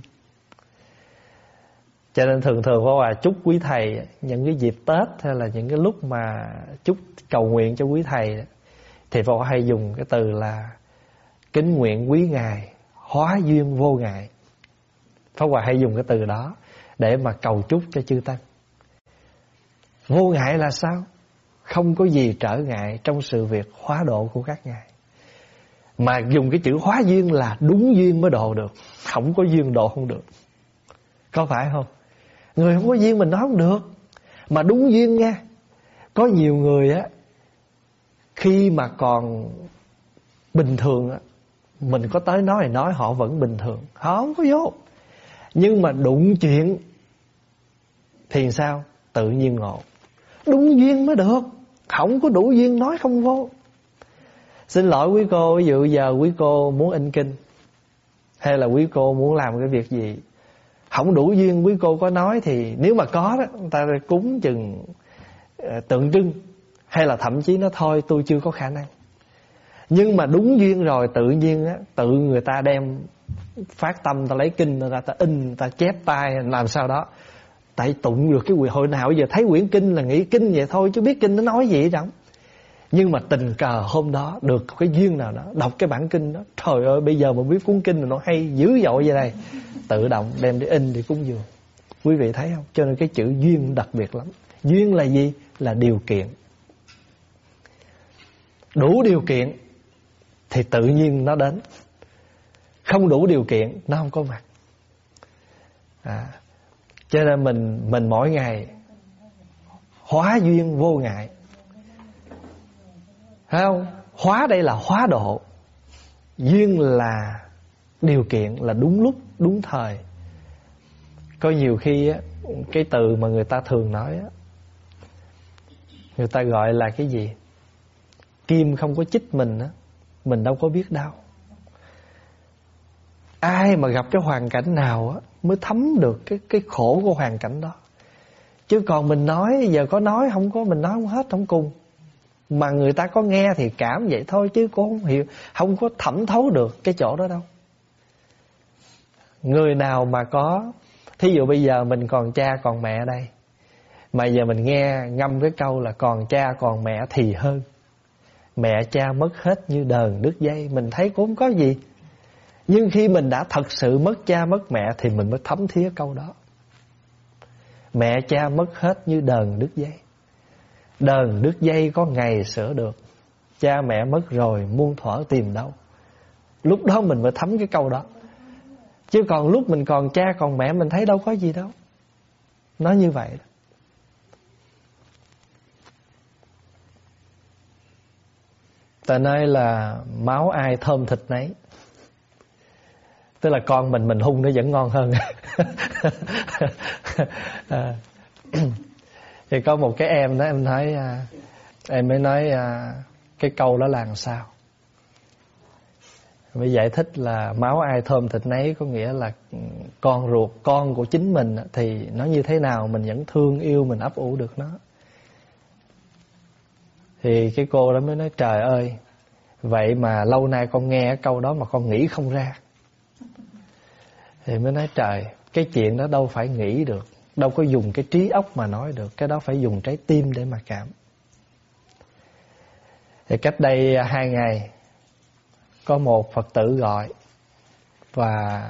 Cho nên thường thường Pháp Hòa chúc quý thầy Những cái dịp Tết Hay là những cái lúc mà chúc cầu nguyện cho quý thầy Thì Phật hay dùng cái từ là Kính nguyện quý ngài, Hóa duyên vô ngại Pháp Hòa hay dùng cái từ đó Để mà cầu chúc cho chư Tăng. Vô ngại là sao? Không có gì trở ngại trong sự việc hóa độ của các ngài. Mà dùng cái chữ hóa duyên là đúng duyên mới độ được, Không có duyên độ không được. Có phải không? Người không có duyên mình nói không được. Mà đúng duyên nha. Có nhiều người á, Khi mà còn bình thường á, Mình có tới nói thì nói họ vẫn bình thường. Họ không có vô. Nhưng mà đụng chuyện Thì sao? Tự nhiên ngộ. Đúng duyên mới được. Không có đủ duyên nói không vô. Xin lỗi quý cô, Ví dụ giờ quý cô muốn in kinh. Hay là quý cô muốn làm cái việc gì? Không đủ duyên quý cô có nói Thì nếu mà có đó Người ta cúng chừng ờ, tượng trưng Hay là thậm chí nó thôi tôi chưa có khả năng. Nhưng mà đúng duyên rồi tự nhiên á Tự người ta đem Phát tâm ta lấy kinh người ta, ta in Ta chép tay làm sao đó. Tại tụng được cái quyền hồi nào giờ thấy quyển kinh là nghĩ kinh vậy thôi chứ biết kinh nó nói gì đâu nhưng mà tình cờ hôm đó được cái duyên nào đó đọc cái bản kinh đó trời ơi bây giờ mà biết cuốn kinh này nó hay dữ dội vậy này. Tự động đem đi in đi cúng dường. Quý vị thấy không? Cho nên cái chữ duyên đặc biệt lắm. Duyên là gì? Là điều kiện. Đủ điều kiện thì tự nhiên nó đến. Không đủ điều kiện nó không có mặt. À, cho nên mình mình mỗi ngày hóa duyên vô ngại. Thấy không? Hóa đây là hóa độ. Duyên là điều kiện là đúng lúc, đúng thời. Có nhiều khi á, cái từ mà người ta thường nói á, Người ta gọi là cái gì? Kim không có chích mình á Mình đâu có biết đâu Ai mà gặp cái hoàn cảnh nào á Mới thấm được cái cái khổ của hoàn cảnh đó. Chứ còn mình nói Giờ có nói không có Mình nói không hết không cùng. Mà người ta có nghe thì cảm vậy thôi Chứ cũng không hiểu, Không có thẩm thấu được cái chỗ đó đâu. Người nào mà có, Thí dụ bây giờ mình còn cha còn mẹ đây, Mà giờ mình nghe ngâm cái câu là Còn cha còn mẹ thì hơn. Mẹ cha mất hết như đờn đứt dây, Mình thấy cũng không có gì. Nhưng khi mình đã thật sự mất cha mất mẹ Thì mình mới thấm thía câu đó. Mẹ cha mất hết như đờn đứt dây. Đờn đứt dây có ngày sửa được. Cha mẹ mất rồi, muôn thuở tìm đâu. Lúc đó mình mới thấm cái câu đó. Chứ còn lúc mình còn cha, còn mẹ, Mình thấy đâu có gì đâu. Nó như vậy đó. Tại nơi là máu ai thơm thịt nấy. Tức là con mình mình hung nó vẫn ngon hơn. À. Thì có một cái em đó em thấy à, Em mới nói à, Cái câu đó là làm sao? Mới giải thích là máu ai thơm thịt nấy Có nghĩa là con ruột Con của chính mình Thì nó như thế nào Mình vẫn thương yêu Mình ấp ủ được nó. Thì cái cô đó mới nói Trời ơi Vậy mà lâu nay con nghe câu đó Mà con nghĩ không ra. Thì mới nói trời Cái chuyện đó đâu phải nghĩ được. Đâu có dùng cái trí óc mà nói được, Cái đó phải dùng trái tim để mà cảm. Thì cách đây hai ngày, Có một Phật tử gọi Và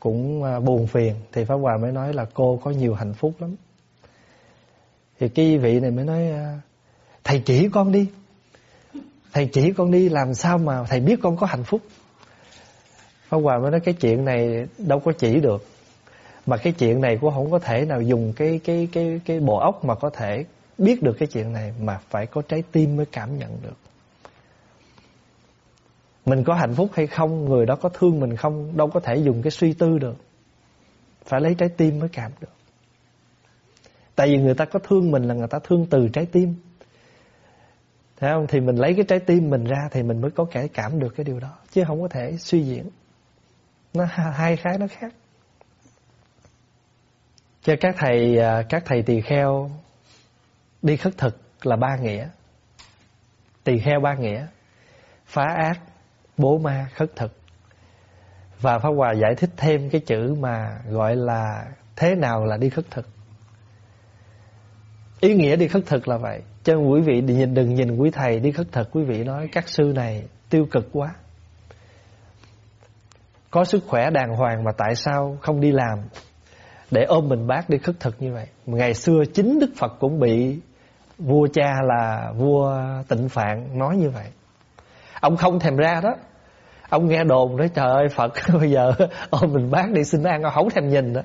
Cũng à, buồn phiền, Thì Pháp Hòa mới nói là cô, có nhiều hạnh phúc lắm. Thì cái vị này mới nói à, Thầy chỉ con đi, Thầy chỉ con đi, làm sao mà Thầy biết con có hạnh phúc? Pháp Hòa mới nói cái chuyện này Đâu có chỉ được Mà cái chuyện này cũng không có thể nào dùng cái cái cái cái bộ óc mà có thể biết được cái chuyện này mà phải có trái tim mới cảm nhận được. Mình có hạnh phúc hay không, người đó có thương mình không, đâu có thể dùng cái suy tư được. Phải lấy trái tim mới cảm được. Tại vì người ta có thương mình là người ta thương từ trái tim. Thấy không? Thì mình lấy cái trái tim mình ra thì mình mới có thể cảm được cái điều đó. Chứ không có thể suy diễn. Nó hai cái nó khác. Cho các thầy à, các thầy tỳ kheo đi khất thực là ba nghĩa. Tỳ kheo ba nghĩa. Phá ác, bố ma, khất thực. Và Pháp Hòa giải thích thêm cái chữ mà gọi là thế nào là đi khất thực. Ý nghĩa đi khất thực là vậy. Cho nên quý vị nhìn đừng nhìn quý thầy đi khất thực quý vị nói các sư này tiêu cực quá. Có sức khỏe đàng hoàng mà tại sao không đi làm để ôm mình bác đi khất thực như vậy. Ngày xưa chính Đức Phật cũng bị vua cha là vua tịnh phạn nói như vậy. Ông không thèm ra đó. Ông nghe đồn nói trời ơi Phật bây giờ ôm mình bác đi xin ăn ông không thèm nhìn đó.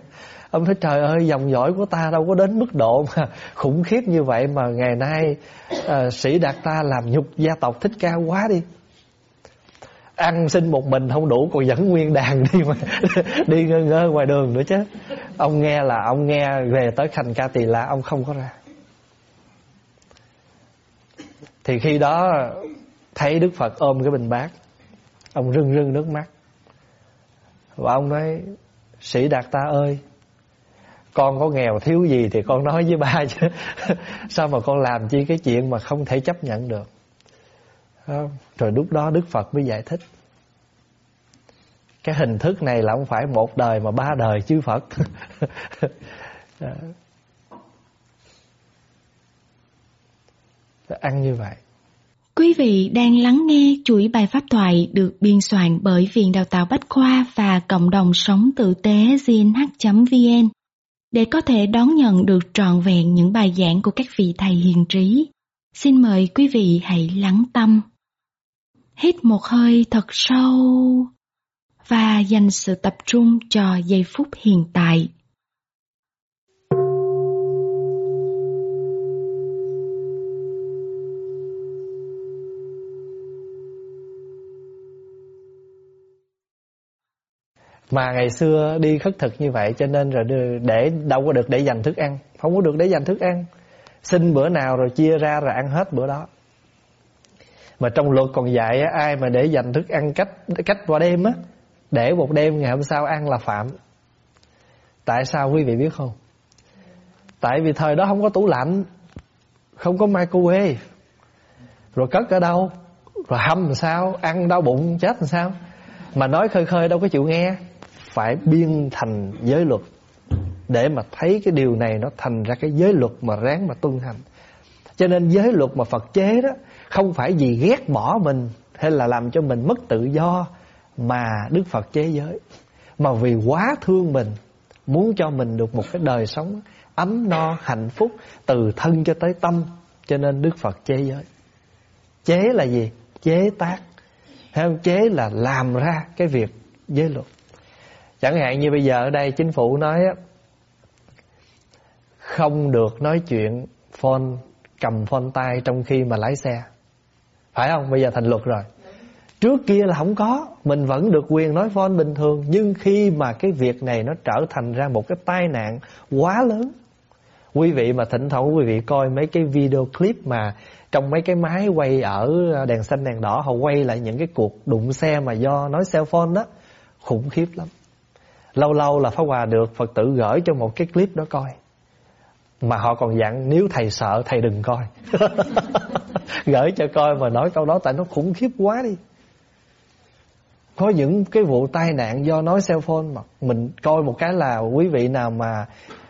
Ông nói trời ơi dòng dõi của ta đâu có đến mức độ mà khủng khiếp như vậy mà ngày nay uh, sĩ đạt ta làm nhục gia tộc thích ca quá đi. Ăn xin một mình không đủ, còn dẫn nguyên đàn đi mà đi ngơ ngơ ngoài đường nữa chứ. Ông nghe là ông nghe về tới Khanh Ca Tỳ La, ông không có ra. Thì khi đó thấy Đức Phật ôm cái bình bát, Ông rưng rưng nước mắt Và ông nói, Sĩ Đạt Ta ơi, con có nghèo thiếu gì thì con nói với ba chứ sao mà con làm chi cái chuyện mà không thể chấp nhận được rồi lúc đó đức phật mới giải thích. Cái hình thức này là không phải một đời mà ba đời chư phật. Ăn như vậy. Quý vị đang lắng nghe chuỗi bài pháp thoại được biên soạn bởi Viện Đào tạo Bách Khoa và Cộng đồng Sống Tử tế gnh.vn để có thể đón nhận được trọn vẹn những bài giảng của các vị thầy hiền trí. Xin mời quý vị hãy lắng tâm. Hít một hơi thật sâu và dành sự tập trung cho giây phút hiện tại. mà ngày xưa đi khất thực như vậy, cho nên rồi để đâu có được để dành thức ăn. Không có được để dành thức ăn. Xin bữa nào rồi chia ra rồi ăn hết bữa đó mà trong luật còn dạy ai mà để dành thức ăn cách cách qua đêm á, để một đêm ngày hôm sau ăn là phạm. Tại sao quý vị biết không? Tại vì thời đó không có tủ lạnh, không có microwave. Rồi cất ở đâu? Rồi hâm làm sao? Ăn đau bụng, chết làm sao? Mà nói khơi khơi đâu có chịu nghe. Phải biên thành giới luật. Để mà thấy cái điều này nó thành ra cái giới luật mà ráng mà tuân hành. Cho nên giới luật mà Phật chế đó không phải vì ghét bỏ mình hay là làm cho mình mất tự do mà Đức Phật chế giới, mà vì quá thương mình, muốn cho mình được một cái đời sống ấm no, hạnh phúc từ thân cho tới tâm. Cho nên Đức Phật chế giới. Chế là gì? Chế tác. Hay không? Chế là làm ra cái việc giới luật. Chẳng hạn như bây giờ ở đây chính phủ nói không được nói chuyện phone, cầm phone tay trong khi mà lái xe phải không? Bây giờ thành luật rồi. Trước kia là không có. Mình vẫn được quyền nói phone bình thường. Nhưng khi mà cái việc này nó trở thành ra một cái tai nạn quá lớn. Quý vị mà thỉnh thoảng quý vị coi mấy cái video clip mà trong mấy cái máy quay ở đèn xanh, đèn đỏ, họ quay lại những cái cuộc đụng xe mà do nói cell phone đó, khủng khiếp lắm. Lâu lâu là phá hòa được phật tử gửi cho một cái clip đó coi mà họ còn dặn, nếu thầy sợ, thầy đừng coi. Gửi cho coi mà nói câu đó, tại nó khủng khiếp quá đi. Có những cái vụ tai nạn do nói cell phone mà mình coi một cái là quý vị nào mà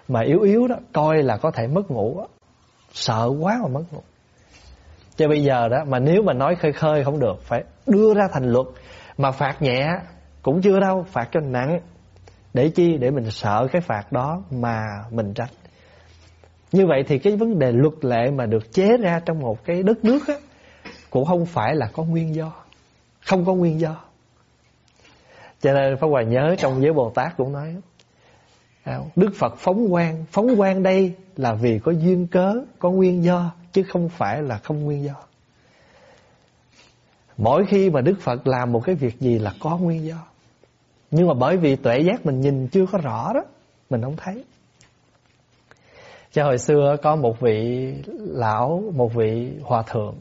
mà yếu yếu đó, coi là có thể mất ngủ. Đó. sợ quá mà mất ngủ. Cho bây giờ đó, mà nếu mà nói khơi khơi không được, phải đưa ra thành luật. Mà phạt nhẹ cũng chưa đâu, phạt cho nặng. Để chi? Để mình sợ cái phạt đó mà mình tránh như vậy thì cái vấn đề luật lệ mà được chế ra trong một cái đất nước á, cũng không phải là có nguyên do. Không có nguyên do. Cho nên Pháp Hòa nhớ trong giới Bồ Tát cũng nói à, Đức Phật phóng quang Phóng quang đây là vì có duyên cớ, Có nguyên do, Chứ không phải là không nguyên do. Mỗi khi mà Đức Phật làm một cái việc gì là có nguyên do. Nhưng mà bởi vì tuệ giác mình nhìn chưa có rõ đó, Mình không thấy. Cho hồi xưa có một vị lão, Một vị hòa thượng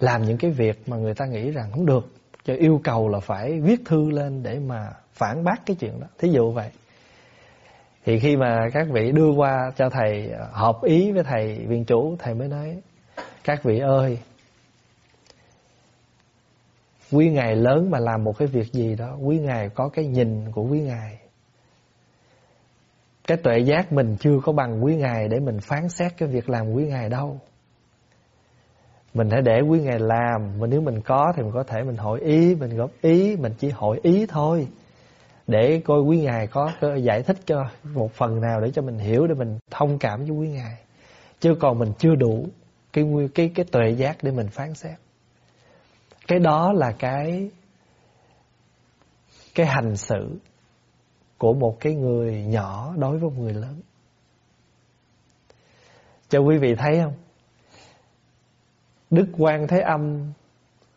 Làm những cái việc mà người ta nghĩ rằng không được, Cho yêu cầu là phải viết thư lên Để mà phản bác cái chuyện đó. Thí dụ vậy. Thì khi mà các vị đưa qua cho thầy à, hợp ý với thầy viên chủ, thầy mới nói, các vị ơi, quý ngài lớn mà làm một cái việc gì đó, quý ngài có cái nhìn của quý ngài cái tuệ giác mình chưa có bằng quý ngài để mình phán xét cái việc làm quý ngài đâu. Mình hãy để quý ngài làm, mà nếu mình có thì mình có thể mình hội ý, mình góp ý, mình chỉ hội ý thôi. Để coi quý ngài có giải thích cho một phần nào để cho mình hiểu, để mình thông cảm với quý ngài. Chứ còn mình chưa đủ cái cái cái tuệ giác để mình phán xét. Cái đó là cái cái hành xử của một cái người nhỏ đối với một người lớn cho quý vị thấy không Đức Quan Thế Âm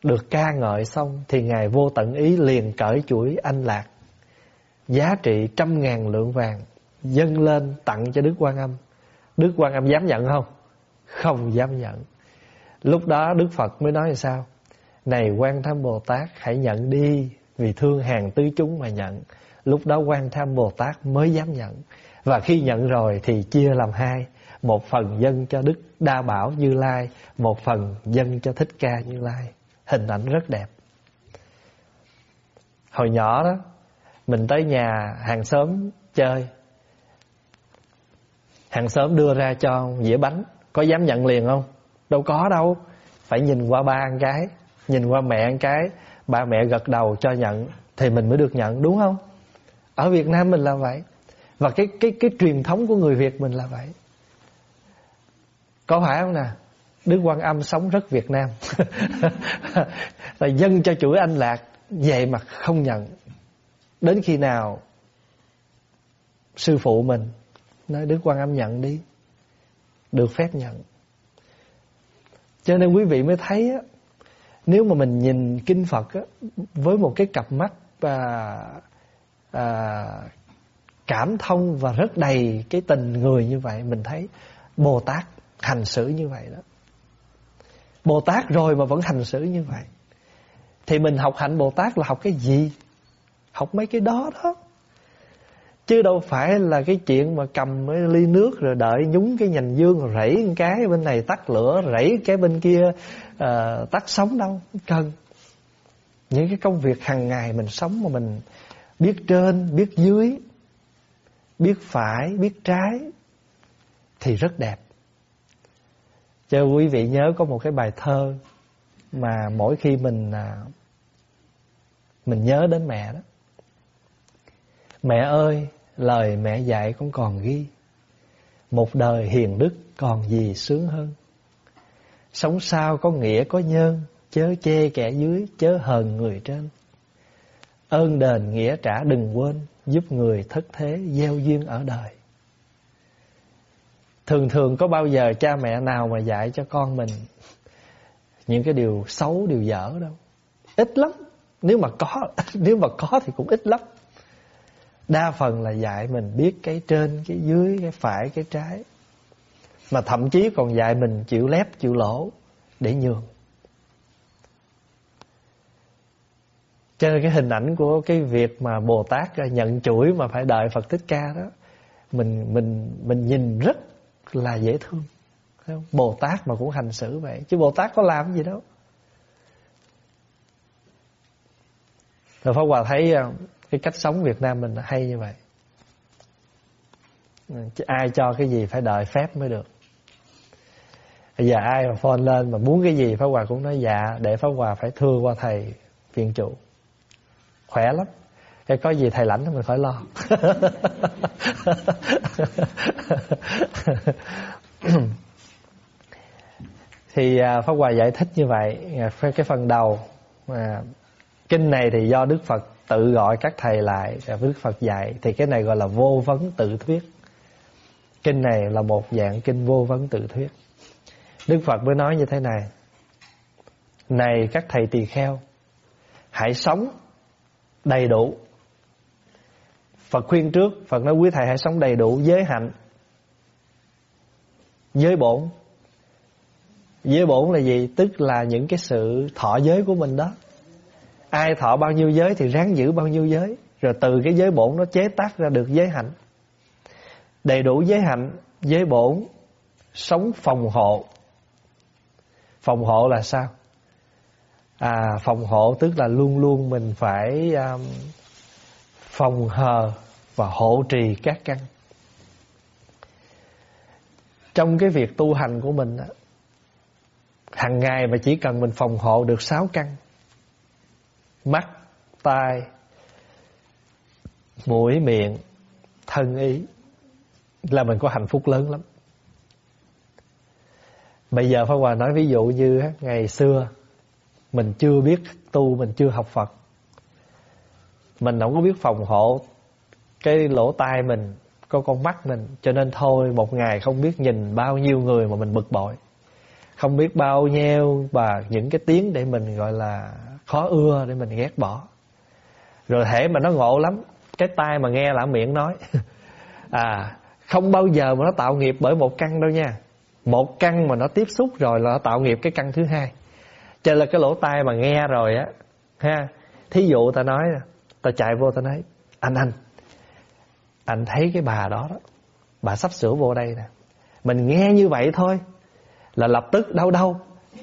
được ca ngợi xong thì ngài vô tận ý liền cởi chuỗi anh lạc, giá trị trăm ngàn lượng vàng, dâng lên tặng cho Đức Quan Âm. Đức Quan Âm dám nhận không? Không dám nhận. Lúc đó Đức Phật mới nói là sao? Này Quan Tham Bồ Tát, hãy nhận đi, vì thương hàng tứ chúng mà nhận. Lúc đó Quan Tham Bồ Tát mới dám nhận. Và khi nhận rồi thì chia làm hai. Một phần dân cho Đức Đa Bảo Như Lai, một phần dân cho Thích Ca Như Lai. Hình ảnh rất đẹp. Hồi nhỏ đó, mình tới nhà hàng xóm chơi hàng xóm đưa ra cho dĩa bánh có dám nhận liền không đâu có đâu phải nhìn qua ba ăn cái nhìn qua mẹ ăn cái ba mẹ gật đầu cho nhận thì mình mới được nhận đúng không ở Việt Nam mình là vậy. Và cái cái cái truyền thống của người Việt mình là vậy. Có phải không nè? Đức Quan Âm sống rất Việt Nam. Là dân cho chuỗi anh lạc vậy mà không nhận. Đến khi nào Sư phụ mình Nói Đức Quan Âm nhận đi. Được phép nhận. Cho nên quý vị mới thấy á, Nếu mà mình nhìn Kinh Phật á, Với một cái cặp mắt và à, cảm thông và rất đầy cái tình người như vậy mình thấy Bồ Tát hành xử như vậy đó. Bồ Tát rồi mà vẫn hành xử như vậy. Thì mình học hạnh Bồ Tát là học cái gì? Học mấy cái đó đó. Chứ đâu phải là cái chuyện mà cầm cái ly nước Rồi đợi nhúng cái nhành dương Rồi cái bên này tắt lửa rẫy cái bên kia uh, tắt sống đâu. Cần. Những cái công việc hàng ngày mình sống mà mình Biết trên, biết dưới Biết phải, biết trái Thì rất đẹp. Cho quý vị nhớ có một cái bài thơ Mà mỗi khi mình à, Mình nhớ đến mẹ đó. Mẹ ơi Lời mẹ dạy con còn ghi. Một đời hiền đức còn gì sướng hơn. Sống sao có nghĩa có nhân Chớ chê kẻ dưới Chớ hờn người trên. Ơn đền nghĩa trả đừng quên Giúp người thất thế gieo duyên ở đời. Thường thường có bao giờ cha mẹ nào mà dạy cho con mình Những cái điều xấu, điều dở đâu? Ít lắm. Nếu mà có Nếu mà có thì cũng ít lắm. Đa phần là dạy mình biết cái trên, cái dưới, cái phải, cái trái. Mà thậm chí còn dạy mình chịu lép, chịu lỗ Để nhường. Cho nên cái hình ảnh của cái việc mà Bồ Tát à, nhận chuỗi mà phải đợi Phật Thích Ca đó, Mình mình mình nhìn rất là dễ thương. Không? Bồ Tát mà cũng hành xử vậy. Chứ Bồ Tát có làm gì đâu. Rồi Pháp Hòa thấy à, cái cách sống Việt Nam mình hay như vậy. Ừ, chứ ai cho cái gì phải đợi phép mới được. Bây giờ ai mà phone lên mà muốn cái gì, Pháp Hòa cũng nói dạ Để Pháp Hòa phải thưa qua thầy, viện chủ. Khỏe lắm. Cái có gì thầy lãnh mình khỏi lo. Thì à, Pháp Hòa giải thích như vậy. À, Cái phần đầu à, Kinh này thì do Đức Phật tự gọi các thầy lại và Đức Phật dạy. Thì cái này gọi là vô vấn tự thuyết. Kinh này là một dạng kinh vô vấn tự thuyết. Đức Phật mới nói như thế này: "Này các thầy tỳ kheo, hãy sống đầy đủ." Phật khuyên trước, Phật nói quý thầy hãy sống đầy đủ giới hạnh. Giới bổn. Giới bổn là gì? Tức là những cái sự thọ giới của mình đó. Ai thọ bao nhiêu giới thì ráng giữ bao nhiêu giới Rồi từ cái giới bổn nó chế tác ra được giới hạnh Đầy đủ giới hạnh Giới bổn Sống phòng hộ Phòng hộ là sao À phòng hộ tức là luôn luôn mình phải à, Phòng hờ Và hộ trì các căn Trong cái việc tu hành của mình hàng ngày mà chỉ cần mình phòng hộ được sáu căn mắt, tai, mũi, miệng, thân ý là mình có hạnh phúc lớn lắm. Bây giờ Pháp Hòa nói ví dụ như ngày xưa mình chưa biết tu, mình chưa học Phật. Mình không có biết phòng hộ cái lỗ tai mình, có con mắt mình, cho nên thôi một ngày không biết nhìn bao nhiêu người mà mình bực bội. Không biết bao nhiêu và những cái tiếng để mình gọi là khó ưa để mình ghét bỏ. Rồi thể mà nó ngộ lắm cái tai mà nghe là miệng nói. À không bao giờ mà nó tạo nghiệp bởi một căn đâu nha. Một căn mà nó tiếp xúc rồi là nó tạo nghiệp cái căn thứ hai cho là cái lỗ tai mà nghe rồi á ha thí dụ ta nói ta chạy vô ta nói anh anh anh thấy cái bà đó đó bà sắp sửa vô đây nè mình nghe như vậy thôi là lập tức đau đau.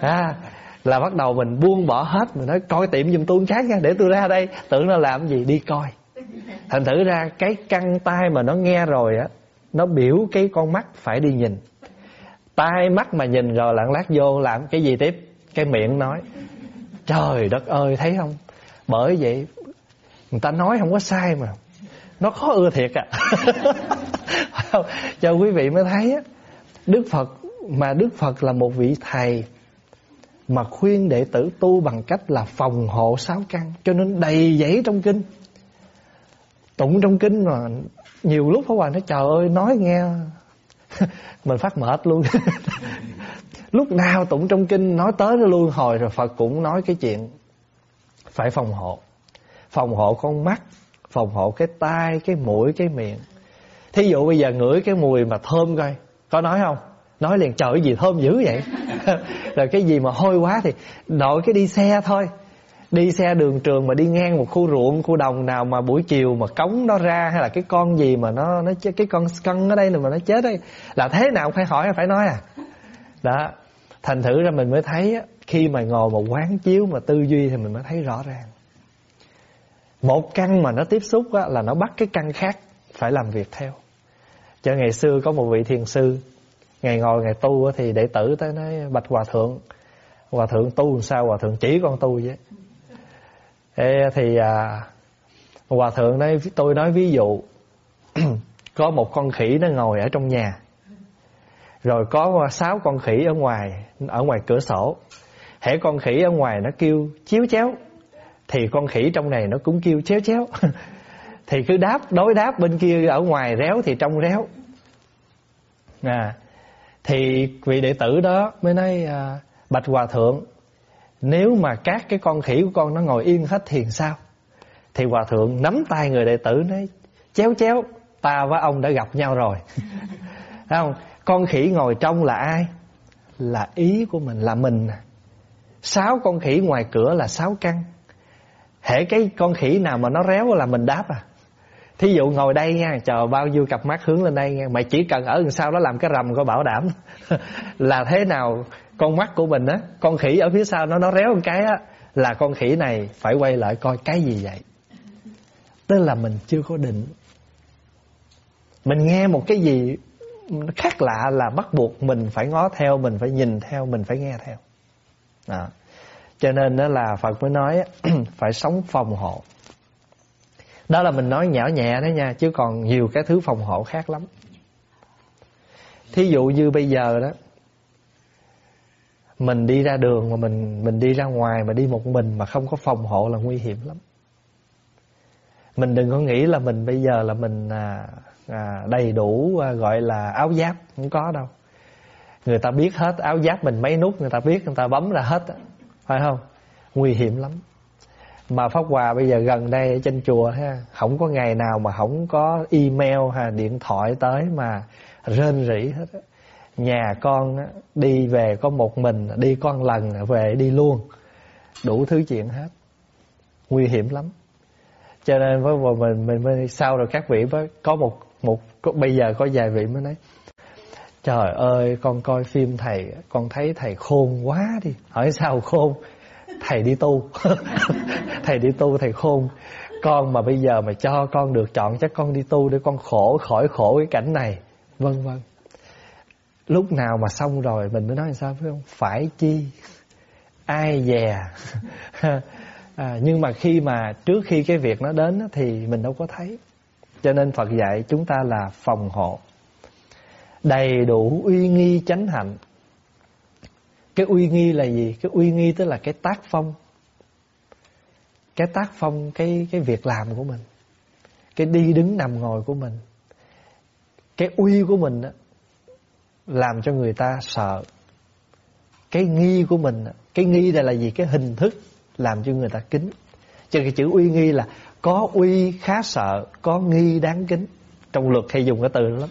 À, là bắt đầu mình buông bỏ hết mình nói coi tiệm giùm tôi khác nha để tôi ra đây. Tưởng nó làm gì đi coi. Thành thử ra cái căng tay mà nó nghe rồi á nó biểu cái con mắt phải đi nhìn. Tai mắt mà nhìn rồi lặng lát vô làm cái gì tiếp? Cái miệng nói, trời đất ơi, thấy không? Bởi vậy, người ta nói không có sai mà. Nó khó ưa thiệt à. Cho quý vị mới thấy á, đức phật, mà đức phật là một vị thầy mà khuyên đệ tử tu bằng cách là phòng hộ sáu căn, cho nên đầy dẫy trong kinh. Tụng trong kinh mà nhiều lúc phó hoàng nói, trời ơi, nói nghe, mình phát mệt luôn. lúc nào tụng trong kinh nói tới nó luôn hồi rồi Phật cũng nói cái chuyện phải phòng hộ. Phòng hộ con mắt, phòng hộ cái tai, cái mũi, cái miệng. Thí dụ bây giờ ngửi cái mùi mà thơm coi. Có nói không? Nói liền, trời cái gì thơm dữ vậy? Rồi cái gì mà hôi quá thì nội cái đi xe thôi. Đi xe đường trường mà đi ngang một khu ruộng, khu đồng nào mà buổi chiều mà cống nó ra hay là cái con gì mà nó nó cái con cân ở đây mà nó chết đây là thế nào phải hỏi, phải nói à. Đó thành thử ra mình mới thấy khi mà ngồi một quán chiếu mà tư duy thì mình mới thấy rõ ràng. Một căn mà nó tiếp xúc á, là nó bắt cái căn khác phải làm việc theo. Cho ngày xưa có một vị thiền sư ngày ngồi ngày tu thì đệ tử tới nói bạch hòa thượng hòa thượng tu làm sao? Hòa thượng chỉ con tu vậy. Ê, thì à, hòa thượng nói tôi nói ví dụ có một con khỉ nó ngồi ở trong nhà rồi có sáu con khỉ ở ngoài ở ngoài cửa sổ. Hễ con khỉ ở ngoài nó kêu chiếu chéo thì con khỉ trong này nó cũng kêu chéo chéo. Thì cứ đáp đối đáp bên kia ở ngoài réo thì trong réo. À thì vị đệ tử đó mới nói à, bạch hòa thượng nếu mà các cái con khỉ của con nó ngồi yên hết thì sao? Thì hòa thượng nắm tay người đệ tử nói chéo chéo ta với ông đã gặp nhau rồi. Thấy không? Con khỉ ngồi trong là ai? Là ý của mình, là mình. Sáu con khỉ ngoài cửa là sáu căn. Hễ cái con khỉ nào mà nó réo là mình đáp à. Thí dụ ngồi đây nha, chờ bao nhiêu cặp mắt hướng lên đây nha mày chỉ cần ở đằng sau đó làm cái rầm có bảo đảm. Là thế nào con mắt của mình á, con khỉ ở phía sau nó nó réo một cái á, là con khỉ này phải quay lại coi cái gì vậy? Tức là mình chưa có định. Mình nghe một cái gì khác lạ là bắt buộc mình phải ngó theo mình phải nhìn theo mình phải nghe theo. À. cho nên đó là phật mới nói phải sống phòng hộ. Đó là mình nói nhỏ nhẹ đó nha chứ còn nhiều cái thứ phòng hộ khác lắm. Thí dụ như bây giờ đó mình đi ra đường mà mình mình đi ra ngoài mà đi một mình mà không có phòng hộ là nguy hiểm lắm. Mình đừng có nghĩ là mình bây giờ là mình à, à, đầy đủ à, gọi là áo giáp không có đâu. Người ta biết hết áo giáp mình mấy nút người ta biết người ta bấm ra hết phải không? Nguy hiểm lắm. Mà pháp hòa bây giờ gần đây ở trên chùa ha không có ngày nào mà không có email hay điện thoại tới mà rên rỉ hết nhà con đi về có một mình đi con lần về đi luôn. Đủ thứ chuyện hết. Nguy hiểm lắm. Cho nên với mình mình sau rồi các vị mới có một một có, bây giờ có vài vị mới nói trời ơi con coi phim thầy con thấy thầy khôn quá đi. Hỏi sao khôn? Thầy đi tu. Thầy đi tu thầy khôn. Con mà bây giờ mà cho con được chọn chắc con đi tu để con khổ khỏi khổ cái cảnh này. Vân vân. Lúc nào mà xong rồi mình mới nói sao phải không? Phải chi? Ai dè? À, nhưng mà khi mà trước khi cái việc nó đến thì mình đâu có thấy cho nên Phật dạy chúng ta là phòng hộ. Đầy đủ uy nghi chánh hạnh. Cái uy nghi là gì? Cái uy nghi tức là cái tác phong. Cái tác phong cái cái việc làm của mình. Cái đi đứng nằm ngồi của mình. Cái uy của mình đó, làm cho người ta sợ. Cái nghi của mình cái nghi đây là gì? Cái hình thức làm cho người ta kính. Cho cái chữ uy nghi là có uy khá sợ, có nghi đáng kính. Trong luật hay dùng cái từ đó lắm.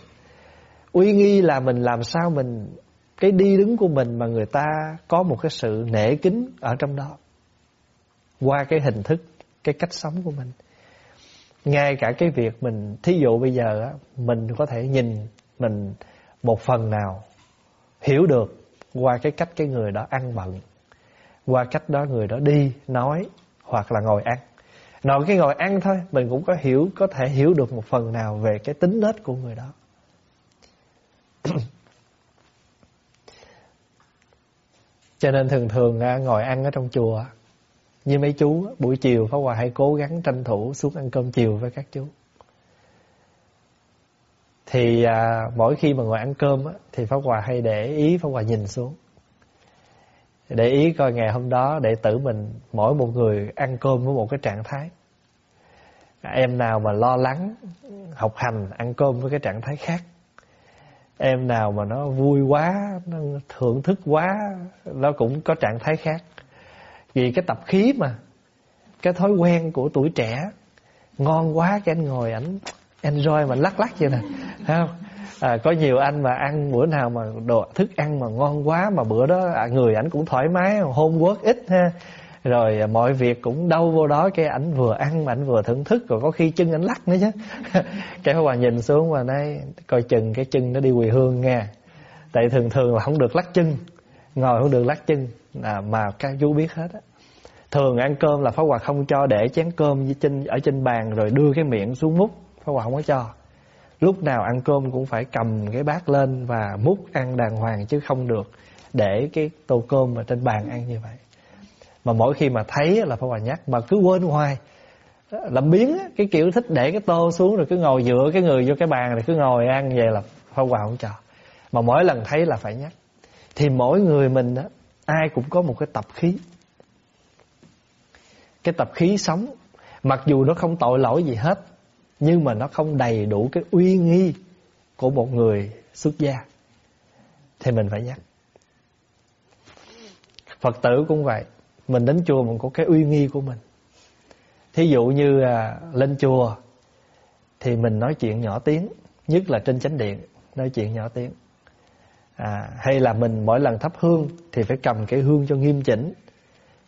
Uy nghi là mình làm sao mình, cái đi đứng của mình mà người ta có một cái sự nể kính ở trong đó. Qua cái hình thức, cái cách sống của mình. Ngay cả cái việc mình, thí dụ bây giờ á, mình có thể nhìn mình một phần nào, hiểu được qua cái cách cái người đó ăn bận qua cách đó người đó đi nói hoặc là ngồi ăn nội cái ngồi ăn thôi mình cũng có hiểu có thể hiểu được một phần nào về cái tính nết của người đó. Cho nên thường thường à, ngồi ăn ở trong chùa như mấy chú buổi chiều Pháp Hòa hay cố gắng tranh thủ xuống ăn cơm chiều với các chú. Thì à, mỗi khi mà ngồi ăn cơm á, thì Pháp Hòa hay để ý Pháp Hòa nhìn xuống để ý coi ngày hôm đó đệ tử mình, mỗi một người ăn cơm với một cái trạng thái. Em nào mà lo lắng học hành, ăn cơm với cái trạng thái khác. Em nào mà nó vui quá, nó thưởng thức quá, nó cũng có trạng thái khác. Vì cái tập khí mà, cái thói quen của tuổi trẻ, ngon quá cái anh ngồi ảnh enjoy mà lắc lắc vậy nè, thấy không? À, có nhiều anh mà ăn bữa nào mà đồ thức ăn mà ngon quá mà bữa đó à, người ảnh cũng thoải mái hôn quốc ít ha. Rồi à, mọi việc cũng đâu vô đó cái ảnh vừa ăn mà ảnh vừa thưởng thức rồi có khi chân ảnh lắc nữa chứ. Cái hòa nhìn xuống và nói coi chừng cái chân nó đi quỳ hương nghe tại thường thường là không được lắc chân ngồi không được lắc chân à, mà các chú biết hết á. Thường ăn cơm là phá Hòa không cho để chén cơm trên ở trên bàn rồi đưa cái miệng xuống múc phá Hòa không có cho lúc nào ăn cơm cũng phải cầm cái bát lên và múc ăn đàng hoàng chứ không được để cái tô cơm ở trên bàn ăn như vậy. Mà mỗi khi mà thấy là Pháp Hòa nhắc mà cứ quên hoài. Làm biến cái kiểu thích để cái tô xuống rồi cứ ngồi dựa cái người vô cái bàn rồi cứ ngồi ăn, vậy là Pháp Hòa không cho. Mà mỗi lần thấy là phải nhắc. Thì mỗi người mình đó ai cũng có một cái tập khí. Cái tập khí sống, mặc dù nó không tội lỗi gì hết nhưng mà nó không đầy đủ cái uy nghi của một người xuất gia. Thì mình phải nhắc. Phật tử cũng vậy. Mình đến chùa mình có cái uy nghi của mình. Thí dụ như à, lên chùa thì mình nói chuyện nhỏ tiếng nhất là trên chánh điện nói chuyện nhỏ tiếng. À, hay là mình mỗi lần thắp hương thì phải cầm cái hương cho nghiêm chỉnh.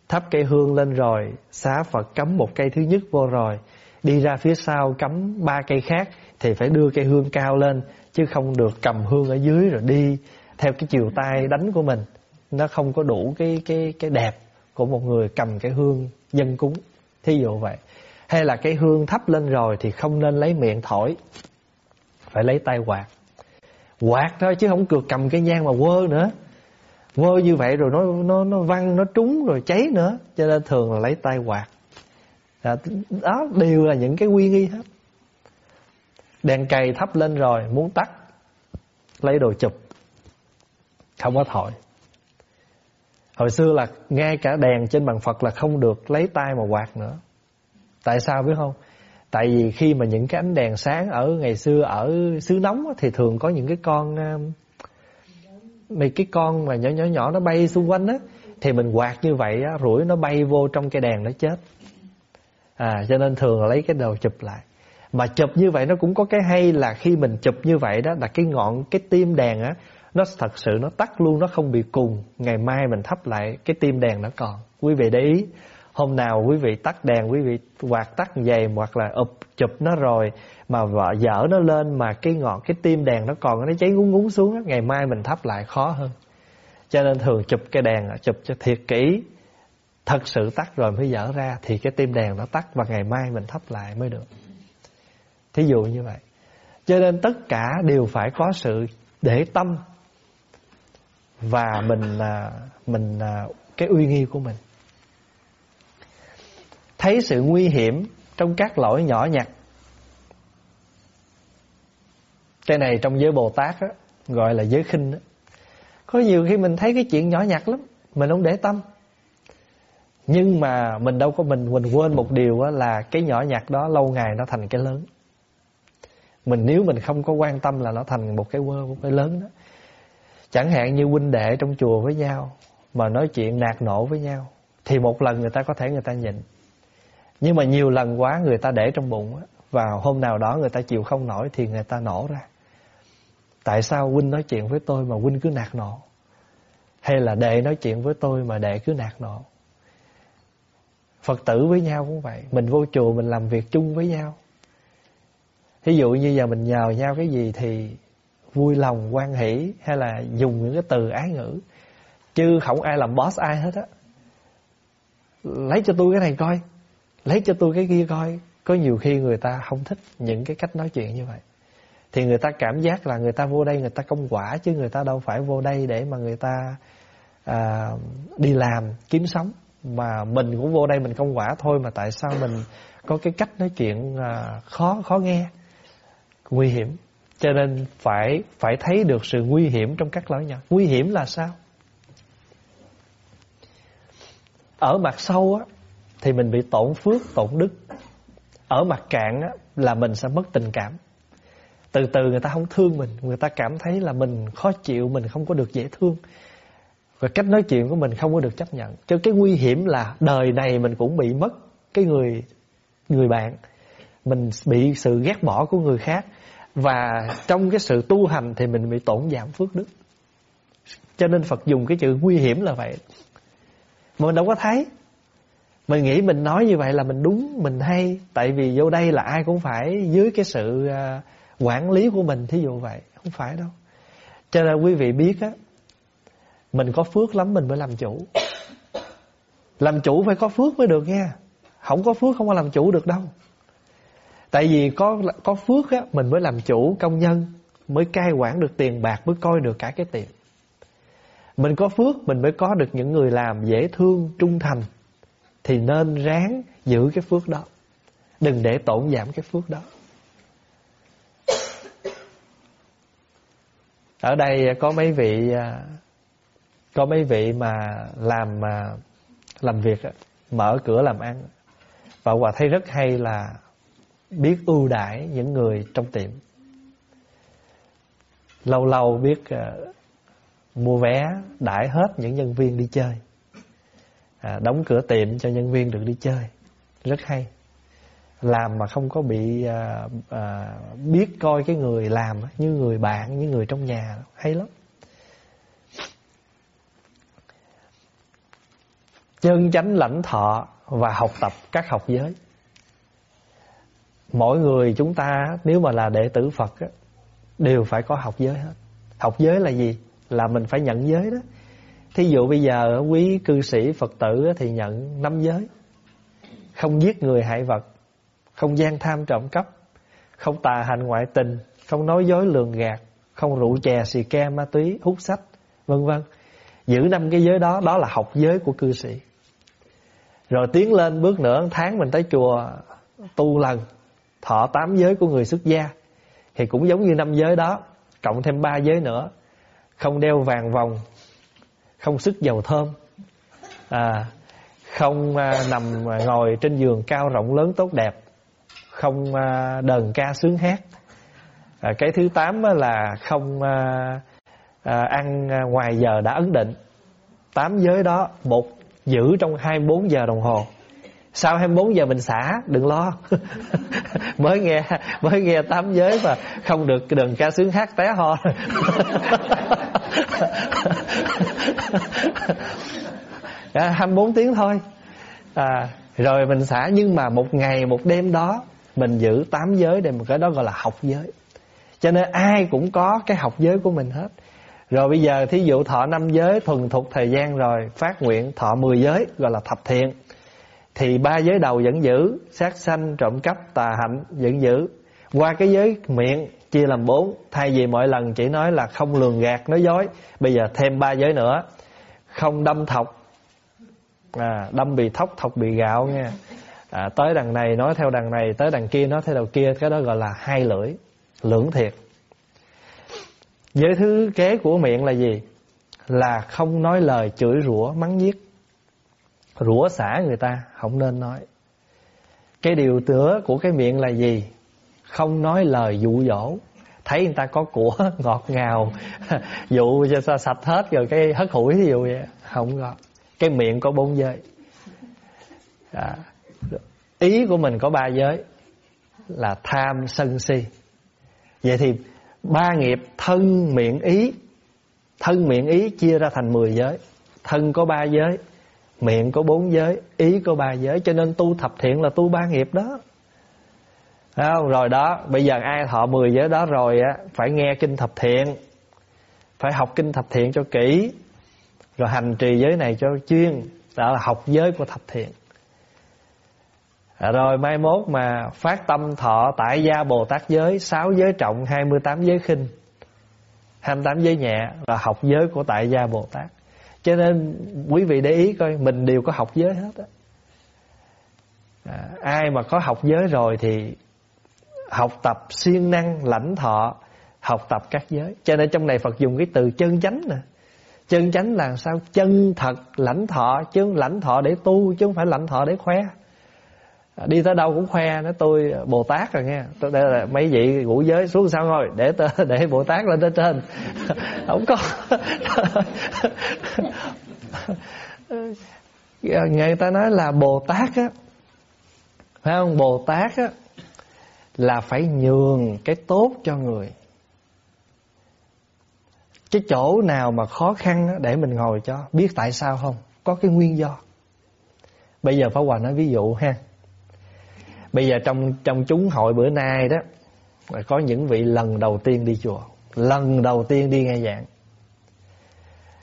Thắp cây hương lên rồi xá Phật cắm một cây thứ nhất vô rồi đi ra phía sau cắm ba cây khác thì phải đưa cây hương cao lên, chứ không được cầm hương ở dưới rồi đi theo cái chiều tay đánh của mình. Nó không có đủ cái cái cái đẹp của một người cầm cái hương dân cúng, thí dụ vậy. Hay là cái hương thấp lên rồi thì không nên lấy miệng thổi, phải lấy tay quạt. Quạt thôi chứ không được cầm cái nhang mà quơ nữa. Quơ như vậy rồi nó nó nó văng, nó trúng rồi cháy nữa, cho nên thường là lấy tay quạt đó, đó đều là những cái quy nghi hết. Đèn cày thắp lên rồi muốn tắt lấy đồ chụp. Không có thổi. Hồi xưa là ngay cả đèn trên bàn phật là không được lấy tay mà quạt nữa. Tại sao biết không? Tại vì khi mà những cái ánh đèn sáng ở ngày xưa ở xứ nóng thì thường có những cái con um, mấy cái con mà nhỏ nhỏ nhỏ nó bay xung quanh á thì mình quạt như vậy á rủi nó bay vô trong cái đèn nó chết à cho nên thường là lấy cái đầu chụp lại. Mà chụp như vậy nó cũng có cái hay là khi mình chụp như vậy đó, là cái ngọn, cái tim đèn á, nó thật sự nó tắt luôn, nó không bị cùng. Ngày mai mình thắp lại, cái tim đèn nó còn. Quý vị để ý, hôm nào quý vị tắt đèn, quý vị quạt tắt dày hoặc là ụp chụp nó rồi mà vợ dở nó lên mà cái ngọn, cái tim đèn nó còn, nó cháy ngúng ngúng xuống ngày mai mình thắp lại khó hơn. Cho nên thường chụp cái đèn, chụp cho thiệt kỹ thật sự tắt rồi mới dở ra thì cái tim đèn nó tắt và ngày mai mình thắp lại mới được thí dụ như vậy cho nên tất cả đều phải có sự để tâm và mình là mình cái uy nghi của mình thấy sự nguy hiểm trong các lỗi nhỏ nhặt cái này trong giới Bồ Tát á, gọi là giới khinh á. Có nhiều khi mình thấy cái chuyện nhỏ nhặt lắm, mình không để tâm. Nhưng mà mình đâu có mình mình quên một điều là cái nhỏ nhặt đó lâu ngày nó thành cái lớn. Mình nếu mình không có quan tâm là nó thành một cái quơ, một cái lớn đó. Chẳng hạn như huynh đệ trong chùa với nhau mà nói chuyện nạt nổ với nhau thì một lần người ta có thể người ta nhịn. Nhưng mà nhiều lần quá người ta để trong bụng á, và hôm nào đó người ta chịu không nổi thì người ta nổ ra. Tại sao huynh nói chuyện với tôi mà huynh cứ nạt nổ Hay là đệ nói chuyện với tôi mà đệ cứ nạt nổ Phật tử với nhau cũng vậy. Mình vô chùa mình làm việc chung với nhau. Ví dụ như giờ mình nhờ nhau cái gì thì vui lòng, quan hỷ hay là dùng những cái từ ái ngữ. Chứ không ai làm boss ai hết á. Lấy cho tôi cái này coi. Lấy cho tôi cái kia coi. Có nhiều khi người ta không thích những cái cách nói chuyện như vậy thì người ta cảm giác là người ta vô đây người ta công quả chứ người ta đâu phải vô đây để mà người ta à, đi làm kiếm sống mà mình cũng vô đây mình công quả thôi, mà tại sao mình có cái cách nói chuyện à, khó khó nghe, nguy hiểm? Cho nên phải phải thấy được sự nguy hiểm trong các lỗi nhỏ. Nguy hiểm là sao? Ở mặt sâu á, thì mình bị tổn phước, tổn đức. Ở mặt cạn á, là mình sẽ mất tình cảm. Từ từ người ta không thương mình, người ta cảm thấy là mình khó chịu, mình không có được dễ thương và cách nói chuyện của mình không có được chấp nhận. Cho cái nguy hiểm là đời này mình cũng bị mất cái người người bạn. Mình bị sự ghét bỏ của người khác. Và trong cái sự tu hành thì mình bị tổn giảm phước đức. Cho nên Phật dùng cái chữ nguy hiểm là vậy. Mà mình đâu có thấy. Mình nghĩ mình nói như vậy là mình đúng, mình hay. Tại vì vô đây là ai cũng phải dưới cái sự à, quản lý của mình thí dụ vậy. Không phải đâu. Cho nên quý vị biết á mình có phước lắm mình mới làm chủ. Làm chủ phải có phước mới được nha không có phước không có làm chủ được đâu. Tại vì có có phước á, mình mới làm chủ công nhân, mới cai quản được tiền bạc, mới coi được cả cái tiền. Mình có phước, mình mới có được những người làm dễ thương, trung thành. Thì nên ráng giữ cái phước đó. Đừng để tổn giảm cái phước đó. Ở đây có mấy vị à, có mấy vị mà làm mà làm việc mở cửa làm ăn. Và hòa thấy rất hay là biết ưu đãi những người trong tiệm. Lâu lâu biết uh, mua vé đãi hết những nhân viên đi chơi. À, đóng cửa tiệm cho nhân viên được đi chơi. Rất hay. Làm mà không có bị à, à, biết coi cái người làm như người bạn như người trong nhà. Hay lắm. Chân chánh lãnh thọ và học tập các học giới. Mỗi người chúng ta nếu mà là đệ tử Phật á, đều phải có học giới hết. Học giới là gì? Là mình phải nhận giới đó. Thí dụ bây giờ quý cư sĩ Phật tử thì nhận năm giới. Không giết người hại vật không gian tham trộm cắp không tà hành ngoại tình không nói dối lường gạt không rượu chè xì ke ma túy hút sách vân vân. Giữ năm cái giới đó đó là học giới của cư sĩ rồi tiến lên bước nữa tháng mình tới chùa tu lần thọ tám giới của người xuất gia. Thì cũng giống như năm giới đó cộng thêm ba giới nữa. Không đeo vàng vòng không sức dầu thơm à, không à, nằm ngồi trên giường cao rộng lớn tốt đẹp không à, đờn ca sướng hát. À, cái thứ tám là không à, à, ăn à, ngoài giờ đã ấn định. Tám giới đó một giữ trong 24 giờ đồng hồ. Sau 24 giờ mình xả đừng lo. Mới nghe mới nghe tám giới mà không được đừng ca sướng hát té ho. À, 24 tiếng thôi. À, rồi mình xả nhưng mà một ngày một đêm đó mình giữ tám giới để một cái đó gọi là học giới. Cho nên ai cũng có cái học giới của mình hết rồi bây giờ thí dụ thọ năm giới thuần thục thời gian rồi phát nguyện thọ 10 giới gọi là thập thiện. Thì ba giới đầu vẫn giữ sát sanh trộm cắp tà hạnh vẫn giữ. Qua cái giới miệng chia làm bốn thay vì mỗi lần chỉ nói là không lường gạt nói dối bây giờ thêm ba giới nữa. Không đâm thọc à, đâm bị thóc thọc bị gạo nha. À, tới đằng này nói theo đằng này tới đằng kia nói theo đầu kia cái đó gọi là hai lưỡi lưỡng thiệt giới thứ kế của miệng là gì? Là không nói lời chửi rủa mắng giết. Rủa xả người ta không nên nói. Cái điều tựa của cái miệng là gì? Không nói lời dụ dỗ. Thấy người ta có của ngọt ngào dụ cho sạch hết rồi cái hất hủi ví dụ vậy. Không có. Cái miệng có bốn giới. À, ý của mình có ba giới. Là tham sân si. Vậy thì ba nghiệp thân miệng ý. Thân miệng ý chia ra thành 10 giới. Thân có ba giới, miệng có bốn giới, ý có ba giới. Cho nên tu thập thiện là tu ba nghiệp đó. Không? Rồi đó, Bây giờ ai thọ 10 giới đó rồi á, Phải nghe kinh thập thiện. Phải học kinh thập thiện cho kỹ. Rồi hành trì giới này cho chuyên. Đó là học giới của thập thiện rồi mai mốt mà phát tâm thọ tại gia Bồ Tát giới sáu giới trọng 28 giới khinh 28 giới nhẹ Là học giới của tại gia Bồ Tát. Cho nên quý vị để ý coi Mình đều có học giới hết á. À, Ai mà có học giới rồi thì Học tập siêng năng lãnh thọ Học tập các giới. Cho nên trong này Phật dùng cái từ chân chánh nè. Chân chánh là sao? Chân thật lãnh thọ Chứ lãnh thọ để tu Chứ không phải lãnh thọ để khoe. À, đi tới đâu cũng khoe, nói tôi à, bồ tát rồi nghe. Tôi đây là mấy vị ngũ giới xuống sao rồi để để bồ tát lên tới trên. Không có. Ờ, người ta nói là bồ tát á, phải không? Bồ tát á, là phải nhường cái tốt cho người. Cái chỗ nào mà khó khăn để mình ngồi cho, biết tại sao không? Có cái nguyên do. Bây giờ Pháp Hòa nói ví dụ ha bây giờ trong trong chúng hội bữa nay đó có những vị lần đầu tiên đi chùa lần đầu tiên đi nghe giảng.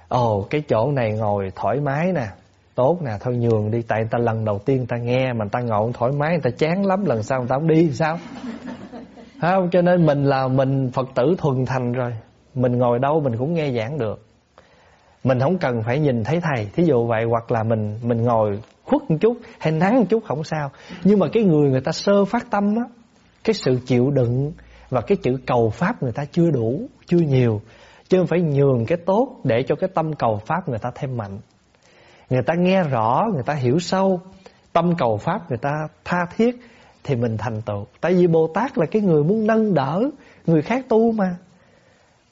Ồ cái chỗ này ngồi thoải mái nè tốt nè thôi nhường đi tại người ta lần đầu tiên ta nghe mà người ta ngồi thoải mái người ta chán lắm lần sau người ta không đi sao? Không cho nên mình là mình phật tử thuần thành rồi. Mình ngồi đâu mình cũng nghe giảng được. Mình không cần phải nhìn thấy thầy. Thí dụ vậy hoặc là mình mình ngồi khuất một chút hay nắng một chút không sao. Nhưng mà cái người người ta sơ phát tâm á, cái sự chịu đựng và cái chữ cầu pháp người ta chưa đủ, chưa nhiều. Chứ không phải nhường cái tốt để cho cái tâm cầu pháp người ta thêm mạnh. Người ta nghe rõ, người ta hiểu sâu, tâm cầu pháp người ta tha thiết thì mình thành tựu. Tại vì bồ tát là cái người muốn nâng đỡ người khác tu mà.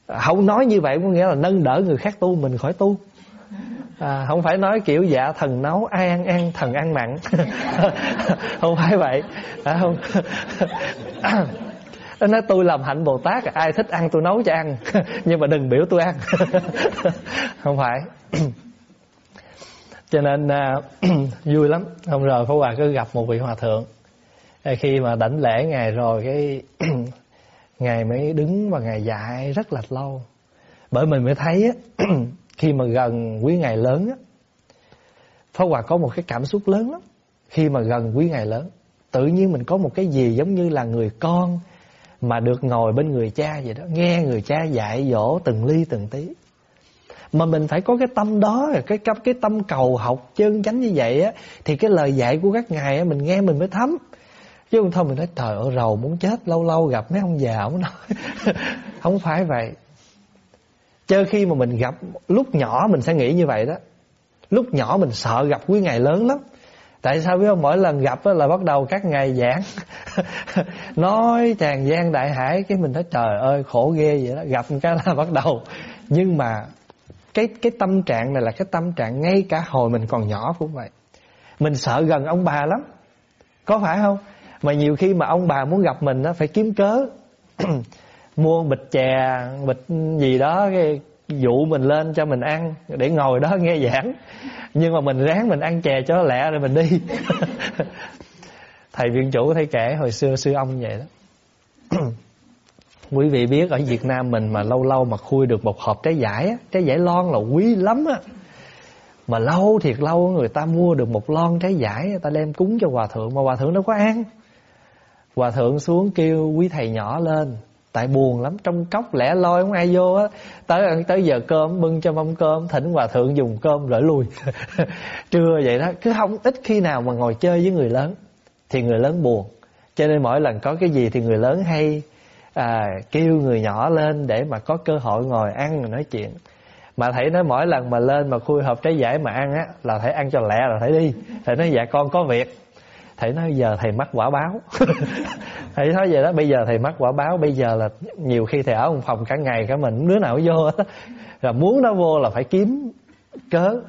Không nói như vậy có nghĩa là nâng đỡ người khác tu mình khỏi tu à, không phải nói kiểu dạ thần nấu ai ăn ăn thần ăn mặn. Không phải vậy. À, không. Nó nói tôi làm hạnh bồ tát ai thích ăn tôi nấu cho ăn nhưng mà đừng biểu tôi ăn. Không phải. Cho nên à, vui lắm. Hôm rồi phó Hòa cứ gặp một vị hòa thượng. Khi mà đảnh lễ ngài rồi cái ngài mới đứng và ngài dạy rất là lâu. Bởi mình mới thấy á, khi mà gần quý ngày lớn á, Pháp Hòa có một cái cảm xúc lớn lắm. Khi mà gần quý ngày lớn, tự nhiên mình có một cái gì giống như là người con mà được ngồi bên người cha vậy đó, nghe người cha dạy dỗ từng ly từng tí. Mà mình phải có cái tâm đó, cái cái cái tâm cầu học chân chánh như vậy á, thì cái lời dạy của các ngài á, mình nghe mình mới thấm. Chứ không thôi mình nói, trời ơi, rầu muốn chết, lâu lâu gặp mấy ông già ông nói. Không phải vậy chơi khi mà mình gặp, lúc nhỏ mình sẽ nghĩ như vậy đó. Lúc nhỏ mình sợ gặp quý ngày lớn lắm. Tại sao biết không? Mỗi lần gặp là bắt đầu các ngày giảng. Nói tràn gian đại hải, cái mình nói, trời ơi, khổ ghê vậy đó. Gặp cái là bắt đầu. Nhưng mà cái cái tâm trạng này là cái tâm trạng ngay cả hồi mình còn nhỏ cũng vậy. Mình sợ gần ông bà lắm. Có phải không? Mà nhiều khi mà ông bà muốn gặp mình nó phải kiếm cớ. mua bịch chè, bịch gì đó, cái dụ mình lên cho mình ăn, để ngồi đó nghe giảng. Nhưng mà mình ráng mình ăn chè cho lẹ rồi mình đi. Thầy viện chủ thấy kể, hồi xưa sư ông vậy đó. Quý vị biết, ở Việt Nam mình mà lâu lâu mà khui được một hộp trái giải trái giải lon là quý lắm á. Mà lâu thiệt lâu, người ta mua được một lon trái giải người ta đem cúng cho hòa thượng, mà hòa thượng đâu có ăn. Hòa thượng xuống kêu quý thầy nhỏ lên tại buồn lắm trong cốc lẻ loi không ai vô á. Tới tới giờ cơm bưng cho mâm cơm thỉnh hòa thượng dùng cơm rồi lui. Trưa vậy đó cứ không ít khi nào mà ngồi chơi với người lớn thì người lớn buồn. Cho nên mỗi lần có cái gì thì người lớn hay à, kêu người nhỏ lên để mà có cơ hội ngồi ăn và nói chuyện. Mà thầy nói mỗi lần mà lên mà khui hộp trái giải mà ăn á là thầy ăn cho lẹ là thầy đi. Thầy nói dạ con có việc thầy nói, giờ thầy mắc quả báo. Thầy nói vậy đó, bây giờ thầy mắc quả báo, bây giờ là nhiều khi thầy ở một phòng cả ngày cả mình, đứa nào vô đó rồi muốn nó vô là phải kiếm cớ.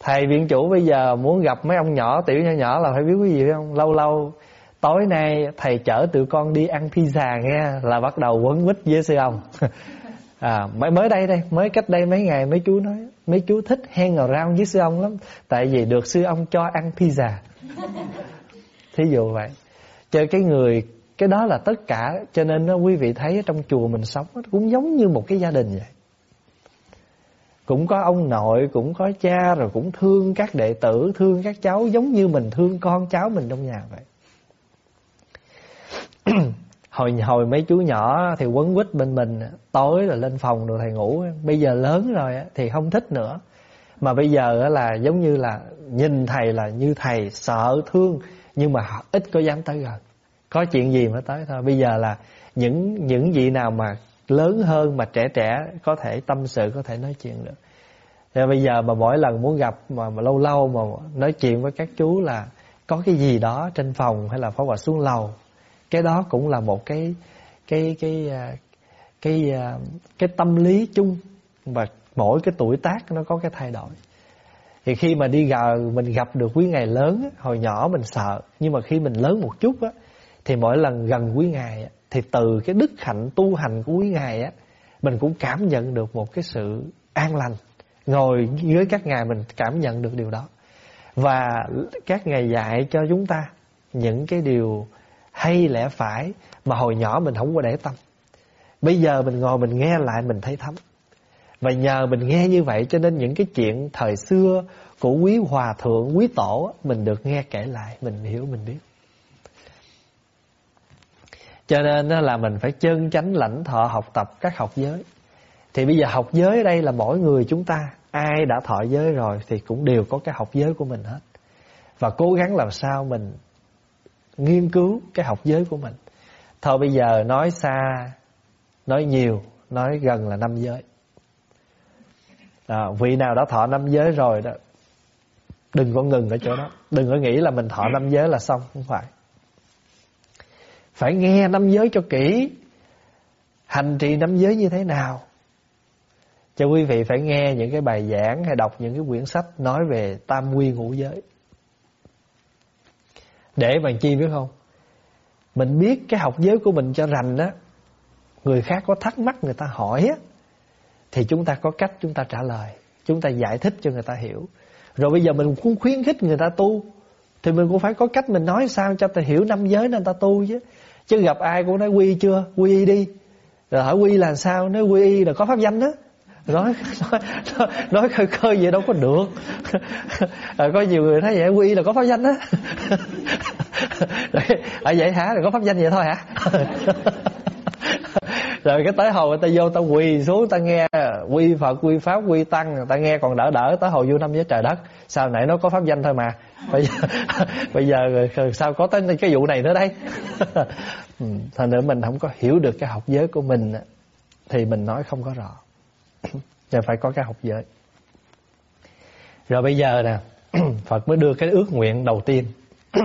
Thầy viện chủ bây giờ muốn gặp mấy ông nhỏ, tiểu nhỏ nhỏ là phải biết cái gì không? Lâu lâu, tối nay thầy chở tụi con đi ăn pizza nghe, là bắt đầu quấn quýt với sư ông. À mới mới đây đây, mới cách đây mấy ngày mấy chú nói, mấy chú thích hang around với sư ông lắm. Tại vì được sư ông cho ăn pizza thí dụ vậy. Cho cái người cái đó là tất cả cho nên đó, quý vị thấy trong chùa mình sống cũng giống như một cái gia đình vậy. Cũng có ông nội cũng có cha rồi cũng thương các đệ tử thương các cháu giống như mình thương con cháu mình trong nhà vậy. Hồi hồi mấy chú nhỏ thì quấn quýt bên mình tối là lên phòng rồi thầy ngủ. Bây giờ lớn rồi thì không thích nữa. Mà bây giờ là giống như là nhìn thầy là như thầy sợ thương nhưng mà ít có dám tới gần. Có chuyện gì mới tới thôi. Bây giờ là những những vị nào mà lớn hơn mà trẻ trẻ có thể tâm sự có thể nói chuyện được. Thế bây giờ mà mỗi lần muốn gặp mà, mà lâu lâu mà nói chuyện với các chú là có cái gì đó trên phòng hay là phó hòa xuống lầu. Cái đó cũng là một cái cái cái à, cái cái, cái tâm lý chung. Và mỗi cái tuổi tác nó có cái thay đổi thì khi mà đi gờ mình gặp được quý ngày lớn hồi nhỏ mình sợ, nhưng mà khi mình lớn một chút á, thì mỗi lần gần quý ngài thì từ cái đức hạnh tu hành của quý ngài á, mình cũng cảm nhận được một cái sự an lành, ngồi dưới các ngài mình cảm nhận được điều đó. Và các ngài dạy cho chúng ta những cái điều hay lẽ phải mà hồi nhỏ mình không có để tâm. Bây giờ mình ngồi mình nghe lại mình thấy thấm và nhờ mình nghe như vậy cho nên những cái chuyện thời xưa của quý hòa thượng, quý tổ mình được nghe kể lại, mình hiểu, mình biết. Cho nên là mình phải chân chánh lãnh thọ học tập các học giới. Thì bây giờ học giới ở đây là mỗi người chúng ta, ai đã thọ giới rồi thì cũng đều có cái học giới của mình hết. Và cố gắng làm sao mình nghiên cứu cái học giới của mình. Thôi bây giờ nói xa, nói nhiều, nói gần là năm giới à, vị nào đã thọ năm giới rồi đó đừng có ngừng ở chỗ đó. Đừng có nghĩ là mình thọ năm giới là xong không phải. Phải nghe năm giới cho kỹ. Hành trì năm giới như thế nào? Cho quý vị phải nghe những cái bài giảng hay đọc những cái quyển sách nói về tam quy ngũ giới. Để bằng chi biết không? Mình biết cái học giới của mình cho rành đó người khác có thắc mắc người ta hỏi á thì chúng ta có cách chúng ta trả lời chúng ta giải thích cho người ta hiểu. Rồi bây giờ mình cũng khuyến khích người ta tu thì mình cũng phải có cách mình nói sao cho ta hiểu năm giới nên ta tu chứ. Chứ gặp ai cũng nói quy chưa quy đi. Rồi hỏi quy là sao nói quy là có pháp danh đó. Nói nói nói, nói khơi khơi vậy đâu có được. À, có nhiều người nói vậy quy là có pháp danh á ở vậy hả? Là có pháp danh vậy thôi hả? Rồi cái tới hồi người ta vô ta quỳ xuống ta nghe quy phật, quy pháp, quy tăng, người ta nghe còn đỡ đỡ, tới hồi vô năm với trời đất. Sao nãy nó có pháp danh thôi mà. Bây giờ bây giờ sao có tới cái vụ này nữa đây ừ, thành nữa mình không có hiểu được cái học giới của mình thì mình nói không có rõ. Giờ phải có cái học giới. Rồi bây giờ nè, Phật mới đưa cái ước nguyện đầu tiên.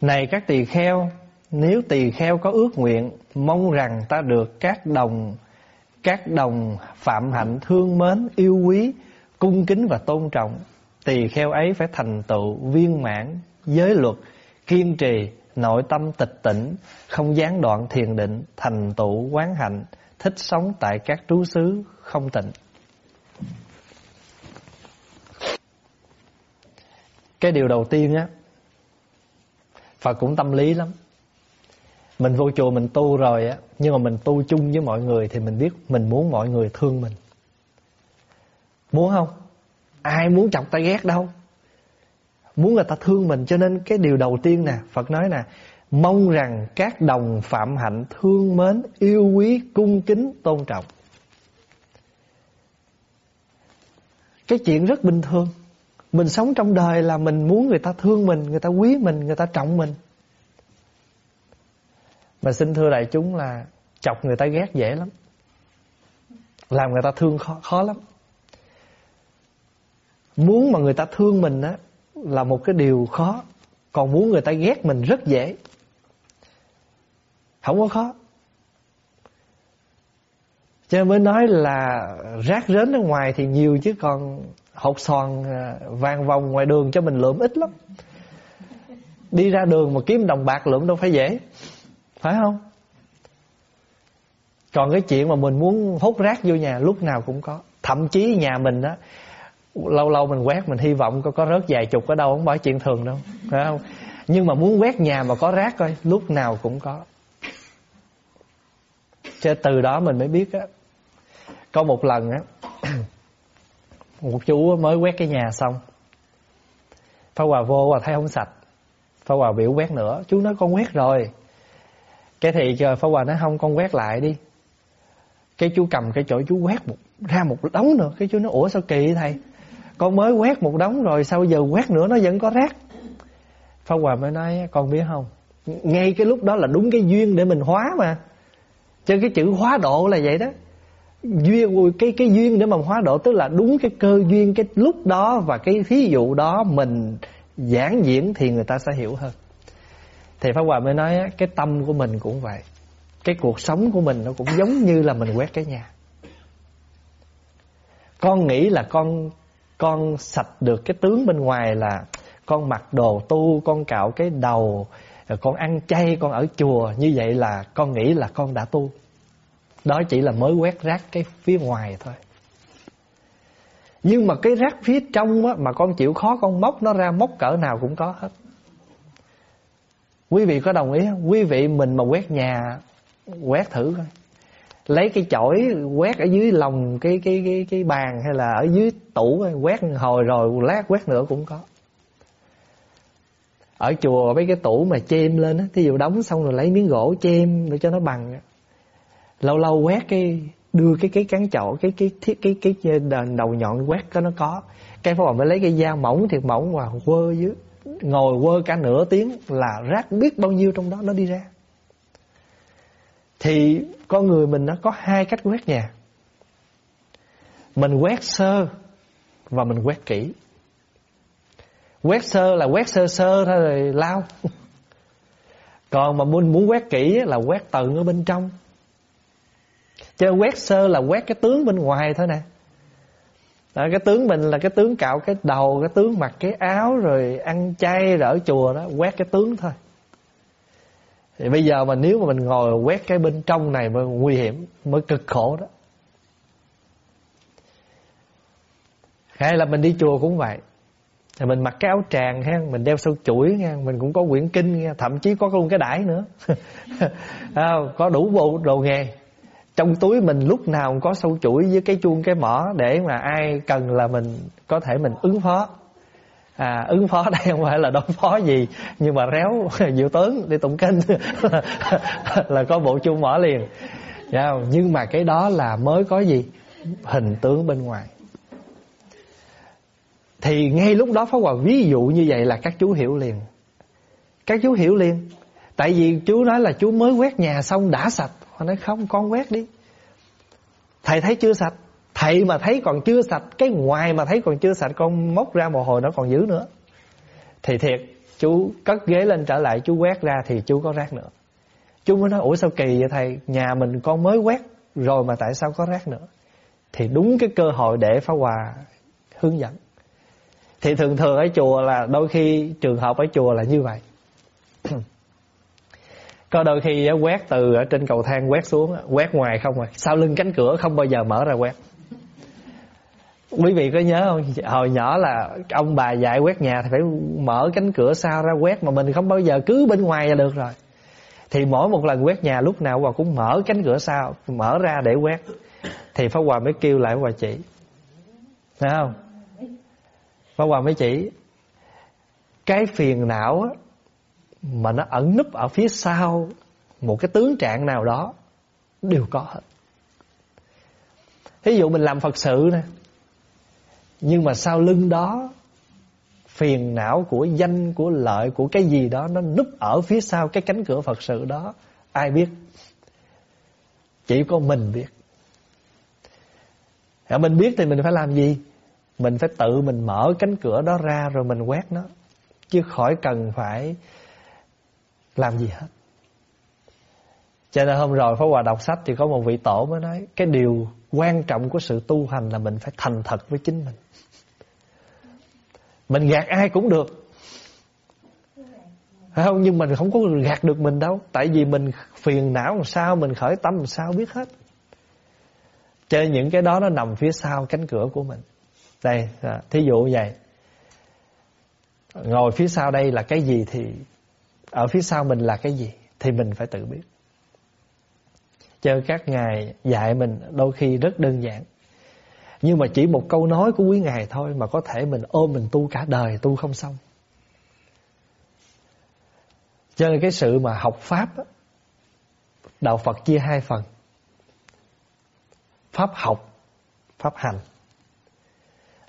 Này các tỳ kheo nếu tỳ kheo có ước nguyện, Mong rằng ta được các đồng Các đồng phạm hạnh thương mến, Yêu quý, Cung kính và tôn trọng, Tỳ kheo ấy phải thành tựu viên mãn, Giới luật, Kiên trì, Nội tâm tịch tỉnh Không gián đoạn thiền định, Thành tựu quán hạnh, thích sống tại các trú xứ không tịnh. Cái điều đầu tiên á, Phật cũng tâm lý lắm mình vô chùa mình tu rồi á Nhưng mà mình tu chung với mọi người Thì mình biết mình muốn mọi người thương mình Muốn không? Ai muốn chọc ta ghét đâu Muốn người ta thương mình Cho nên cái điều đầu tiên nè Phật nói nè Mong rằng các đồng phạm hạnh thương mến, yêu quý, cung kính, tôn trọng. Cái chuyện rất bình thường. Mình sống trong đời là mình muốn người ta thương mình, người ta quý mình, người ta trọng mình. Mà xin thưa đại chúng là chọc người ta ghét dễ lắm. Làm người ta thương khó, khó lắm. Muốn mà người ta thương mình á là một cái điều khó. Còn muốn người ta ghét mình rất dễ. Không có khó Cho nên mới nói là Rác rến ở ngoài thì nhiều Chứ còn hột xoàn à, Vàng vòng ngoài đường cho mình lượm ít lắm Đi ra đường mà kiếm đồng bạc lượm đâu phải dễ phải không? Còn cái chuyện mà mình muốn hút rác vô nhà Lúc nào cũng có. Thậm chí nhà mình đó Lâu lâu mình quét mình hy vọng có, có rớt vài chục ở đâu Không phải chuyện thường đâu. Phải không? Nhưng mà muốn quét nhà mà có rác coi Lúc nào cũng có. Cho từ đó mình mới biết á Có một lần á Một chú mới quét cái nhà xong. Phá Hòa vô và thấy không sạch. Phá Hòa biểu quét nữa. Chú nói con quét rồi. Cái thì Pháp Hòa nói không con quét lại đi. Cái chú cầm cái chỗ chú quét một, ra một đống nữa. Cái chú nói ủa sao kỳ thầy? Con mới quét một đống rồi Sao giờ quét nữa nó vẫn có rác. Pháp Hòa mới nói con biết không? Ngay cái lúc đó là đúng cái duyên để mình hóa mà. Cho cái chữ hóa độ là vậy đó. Duyên cái cái duyên để mà hóa độ tức là đúng cái cơ duyên cái lúc đó và cái thí dụ đó mình giảng diễn thì người ta sẽ hiểu hơn thì pháp hòa mới nói cái tâm của mình cũng vậy. Cái cuộc sống của mình nó cũng giống như là mình quét cái nhà. Con nghĩ là con con sạch được cái tướng bên ngoài là con mặc đồ tu con cạo cái đầu con ăn chay con ở chùa. Như vậy là con nghĩ là con đã tu. Đó chỉ là mới quét rác cái phía ngoài thôi. Nhưng mà cái rác phía trong á, mà con chịu khó con móc nó ra móc cỡ nào cũng có hết quý vị có đồng ý không? Quý vị mình mà quét nhà quét thử coi. Lấy cái chổi quét ở dưới lòng cái cái cái cái bàn hay là ở dưới tủ quét hồi rồi lát quét nữa cũng có. Ở chùa mấy cái tủ mà chêm lên á thí dụ đóng xong rồi lấy miếng gỗ chêm để cho nó bằng lâu lâu quét cái đưa cái cái cán chậu cái cái thiết cái cái, cái đầu nhọn quét có nó có. Cái phó mới lấy cái dao mỏng thiệt mỏng và quơ dưới ngồi quơ cả nửa tiếng là rác biết bao nhiêu trong đó nó đi ra. Thì con người mình nó có hai cách quét nhà. Mình quét sơ và mình quét kỹ. Quét sơ là quét sơ sơ thôi, rồi lao. Còn mà muốn muốn quét kỹ là quét tận ở bên trong. Chơi quét sơ là quét cái tướng bên ngoài thôi nè đó, cái tướng mình là cái tướng cạo cái đầu cái tướng mặc cái áo rồi ăn chay rồi ở chùa đó quét cái tướng thôi. Thì bây giờ mà nếu mà mình ngồi quét cái bên trong này mới nguy hiểm mới cực khổ đó. Hay là mình đi chùa cũng vậy. Thì mình mặc cái áo tràng ha mình đeo sâu chuỗi nha mình cũng có quyển kinh nha thậm chí có luôn cái đải nữa. À, có đủ bộ đồ nghề trong túi mình lúc nào cũng có sâu chuỗi với cái chuông cái mỏ để mà ai cần là mình có thể mình ứng phó. À, ứng phó đây không phải là đối phó gì nhưng mà réo diệu tướng đi tụng kinh là có bộ chuông mỏ liền. Dạ, nhưng mà cái đó là mới có gì? Hình tướng bên ngoài. Thì ngay lúc đó Pháp Hòa ví dụ như vậy là các chú hiểu liền. Các chú hiểu liền. Tại vì chú nói là chú mới quét nhà xong đã sạch. Họ nói, không, con quét đi. Thầy thấy chưa sạch. Thầy mà thấy còn chưa sạch, Cái ngoài mà thấy còn chưa sạch, Con móc ra một hồi nó còn giữ nữa. Thì thiệt, chú cất ghế lên trở lại, Chú quét ra thì chú có rác nữa. Chú mới nói, ủa sao kỳ vậy thầy? Nhà mình con mới quét rồi mà tại sao có rác nữa? Thì đúng cái cơ hội để Pháp Hòa hướng dẫn. Thì thường thường ở chùa là Đôi khi trường hợp ở chùa là như vậy. có đôi khi quét từ ở trên cầu thang quét xuống quét ngoài không à. Sau lưng cánh cửa không bao giờ mở ra quét. Quý vị có nhớ không? Hồi nhỏ là ông bà dạy quét nhà thì phải mở cánh cửa sau ra quét mà mình không bao giờ cứ bên ngoài là được rồi. Thì mỗi một lần quét nhà lúc nào hòa cũng mở cánh cửa sau, mở ra để quét. Thì pháp hòa mới kêu lại hòa chỉ. Thấy không? Pháp hòa mới chỉ, cái phiền não á mà nó ẩn núp ở phía sau một cái tướng trạng nào đó đều có hết. Ví dụ mình làm Phật sự nè, nhưng mà sau lưng đó phiền não của danh của lợi của cái gì đó nó núp ở phía sau cái cánh cửa Phật sự đó, ai biết? Chỉ có mình biết. Hả mình biết thì mình phải làm gì? Mình phải tự mình mở cánh cửa đó ra rồi mình quét nó. Chứ khỏi cần phải làm gì hết cho nên hôm rồi Pháp Hòa đọc sách thì có một vị tổ mới nói cái điều quan trọng của sự tu hành là mình phải thành thật với chính mình. Mình gạt ai cũng được. Phải không? Nhưng mình không có gạt được mình đâu. Tại vì mình phiền não làm sao, mình khởi tâm làm sao biết hết. Cho nên những cái đó nó nằm phía sau cánh cửa của mình. Đây, à, thí dụ vậy. Ngồi phía sau đây là cái gì thì ở phía sau mình là cái gì thì mình phải tự biết. Cho các ngài dạy mình đôi khi rất đơn giản. Nhưng mà chỉ một câu nói của quý ngài thôi mà có thể mình ôm mình tu cả đời, tu không xong. Cho nên cái sự mà học pháp đạo Phật chia hai phần. Pháp học, pháp hành.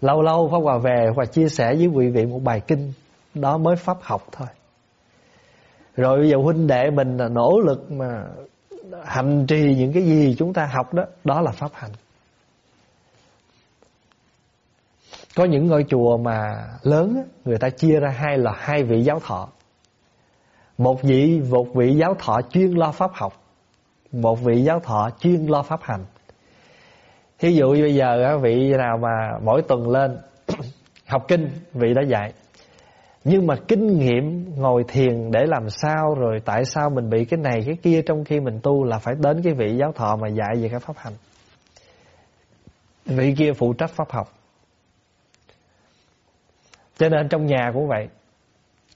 Lâu lâu pháp hòa về và chia sẻ với quý vị một bài kinh đó mới pháp học thôi rồi bây giờ huynh đệ mình là nỗ lực mà hành trì những cái gì chúng ta học đó đó là pháp hành. Có những ngôi chùa mà lớn người ta chia ra hai là hai vị giáo thọ. Một vị một vị giáo thọ chuyên lo pháp học, một vị giáo thọ chuyên lo pháp hành. Thí dụ bây giờ vị nào mà mỗi tuần lên, học kinh, vị đã dạy nhưng mà kinh nghiệm ngồi thiền để làm sao rồi tại sao mình bị cái này, cái kia trong khi mình tu là phải đến cái vị giáo thọ mà dạy về cái pháp hành. Vị kia phụ trách pháp học. Cho nên trong nhà cũng vậy.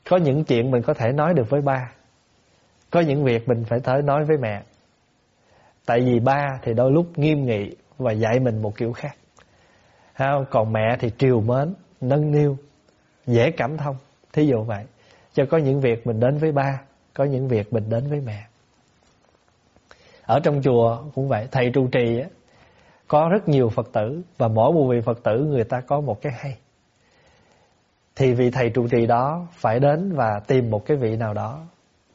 Có những chuyện mình có thể nói được với ba. Có những việc mình phải tới nói với mẹ. Tại vì ba thì đôi lúc nghiêm nghị và dạy mình một kiểu khác. Còn mẹ thì triều mến, nâng niu, dễ cảm thông thí dụ vậy. Cho có những việc mình đến với ba có những việc mình đến với mẹ. Ở trong chùa cũng vậy thầy trụ trì á, có rất nhiều phật tử và mỗi một vị phật tử người ta có một cái hay. Thì vị thầy trụ trì đó phải đến và tìm một cái vị nào đó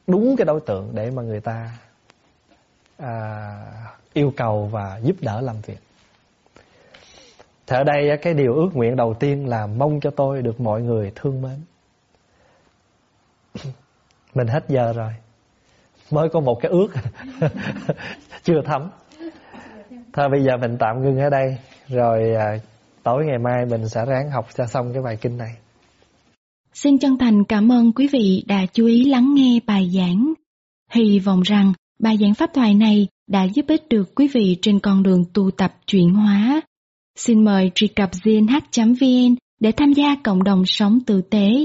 đúng cái đối tượng để mà người ta à, yêu cầu và giúp đỡ làm việc. Thì ở đây cái điều ước nguyện đầu tiên là mong cho tôi được mọi người thương mến. mình hết giờ rồi. Mới có một cái ước. Chưa thấm. Thôi bây giờ mình tạm ngưng ở đây. Rồi à, tối ngày mai mình sẽ ráng học cho xong cái bài kinh này. Xin chân thành cảm ơn quý vị đã chú ý lắng nghe bài giảng. Hy vọng rằng bài giảng pháp thoại này đã giúp ích được quý vị trên con đường tu tập chuyển hóa. Xin mời truy cập gnh.vn để tham gia cộng đồng sống tử tế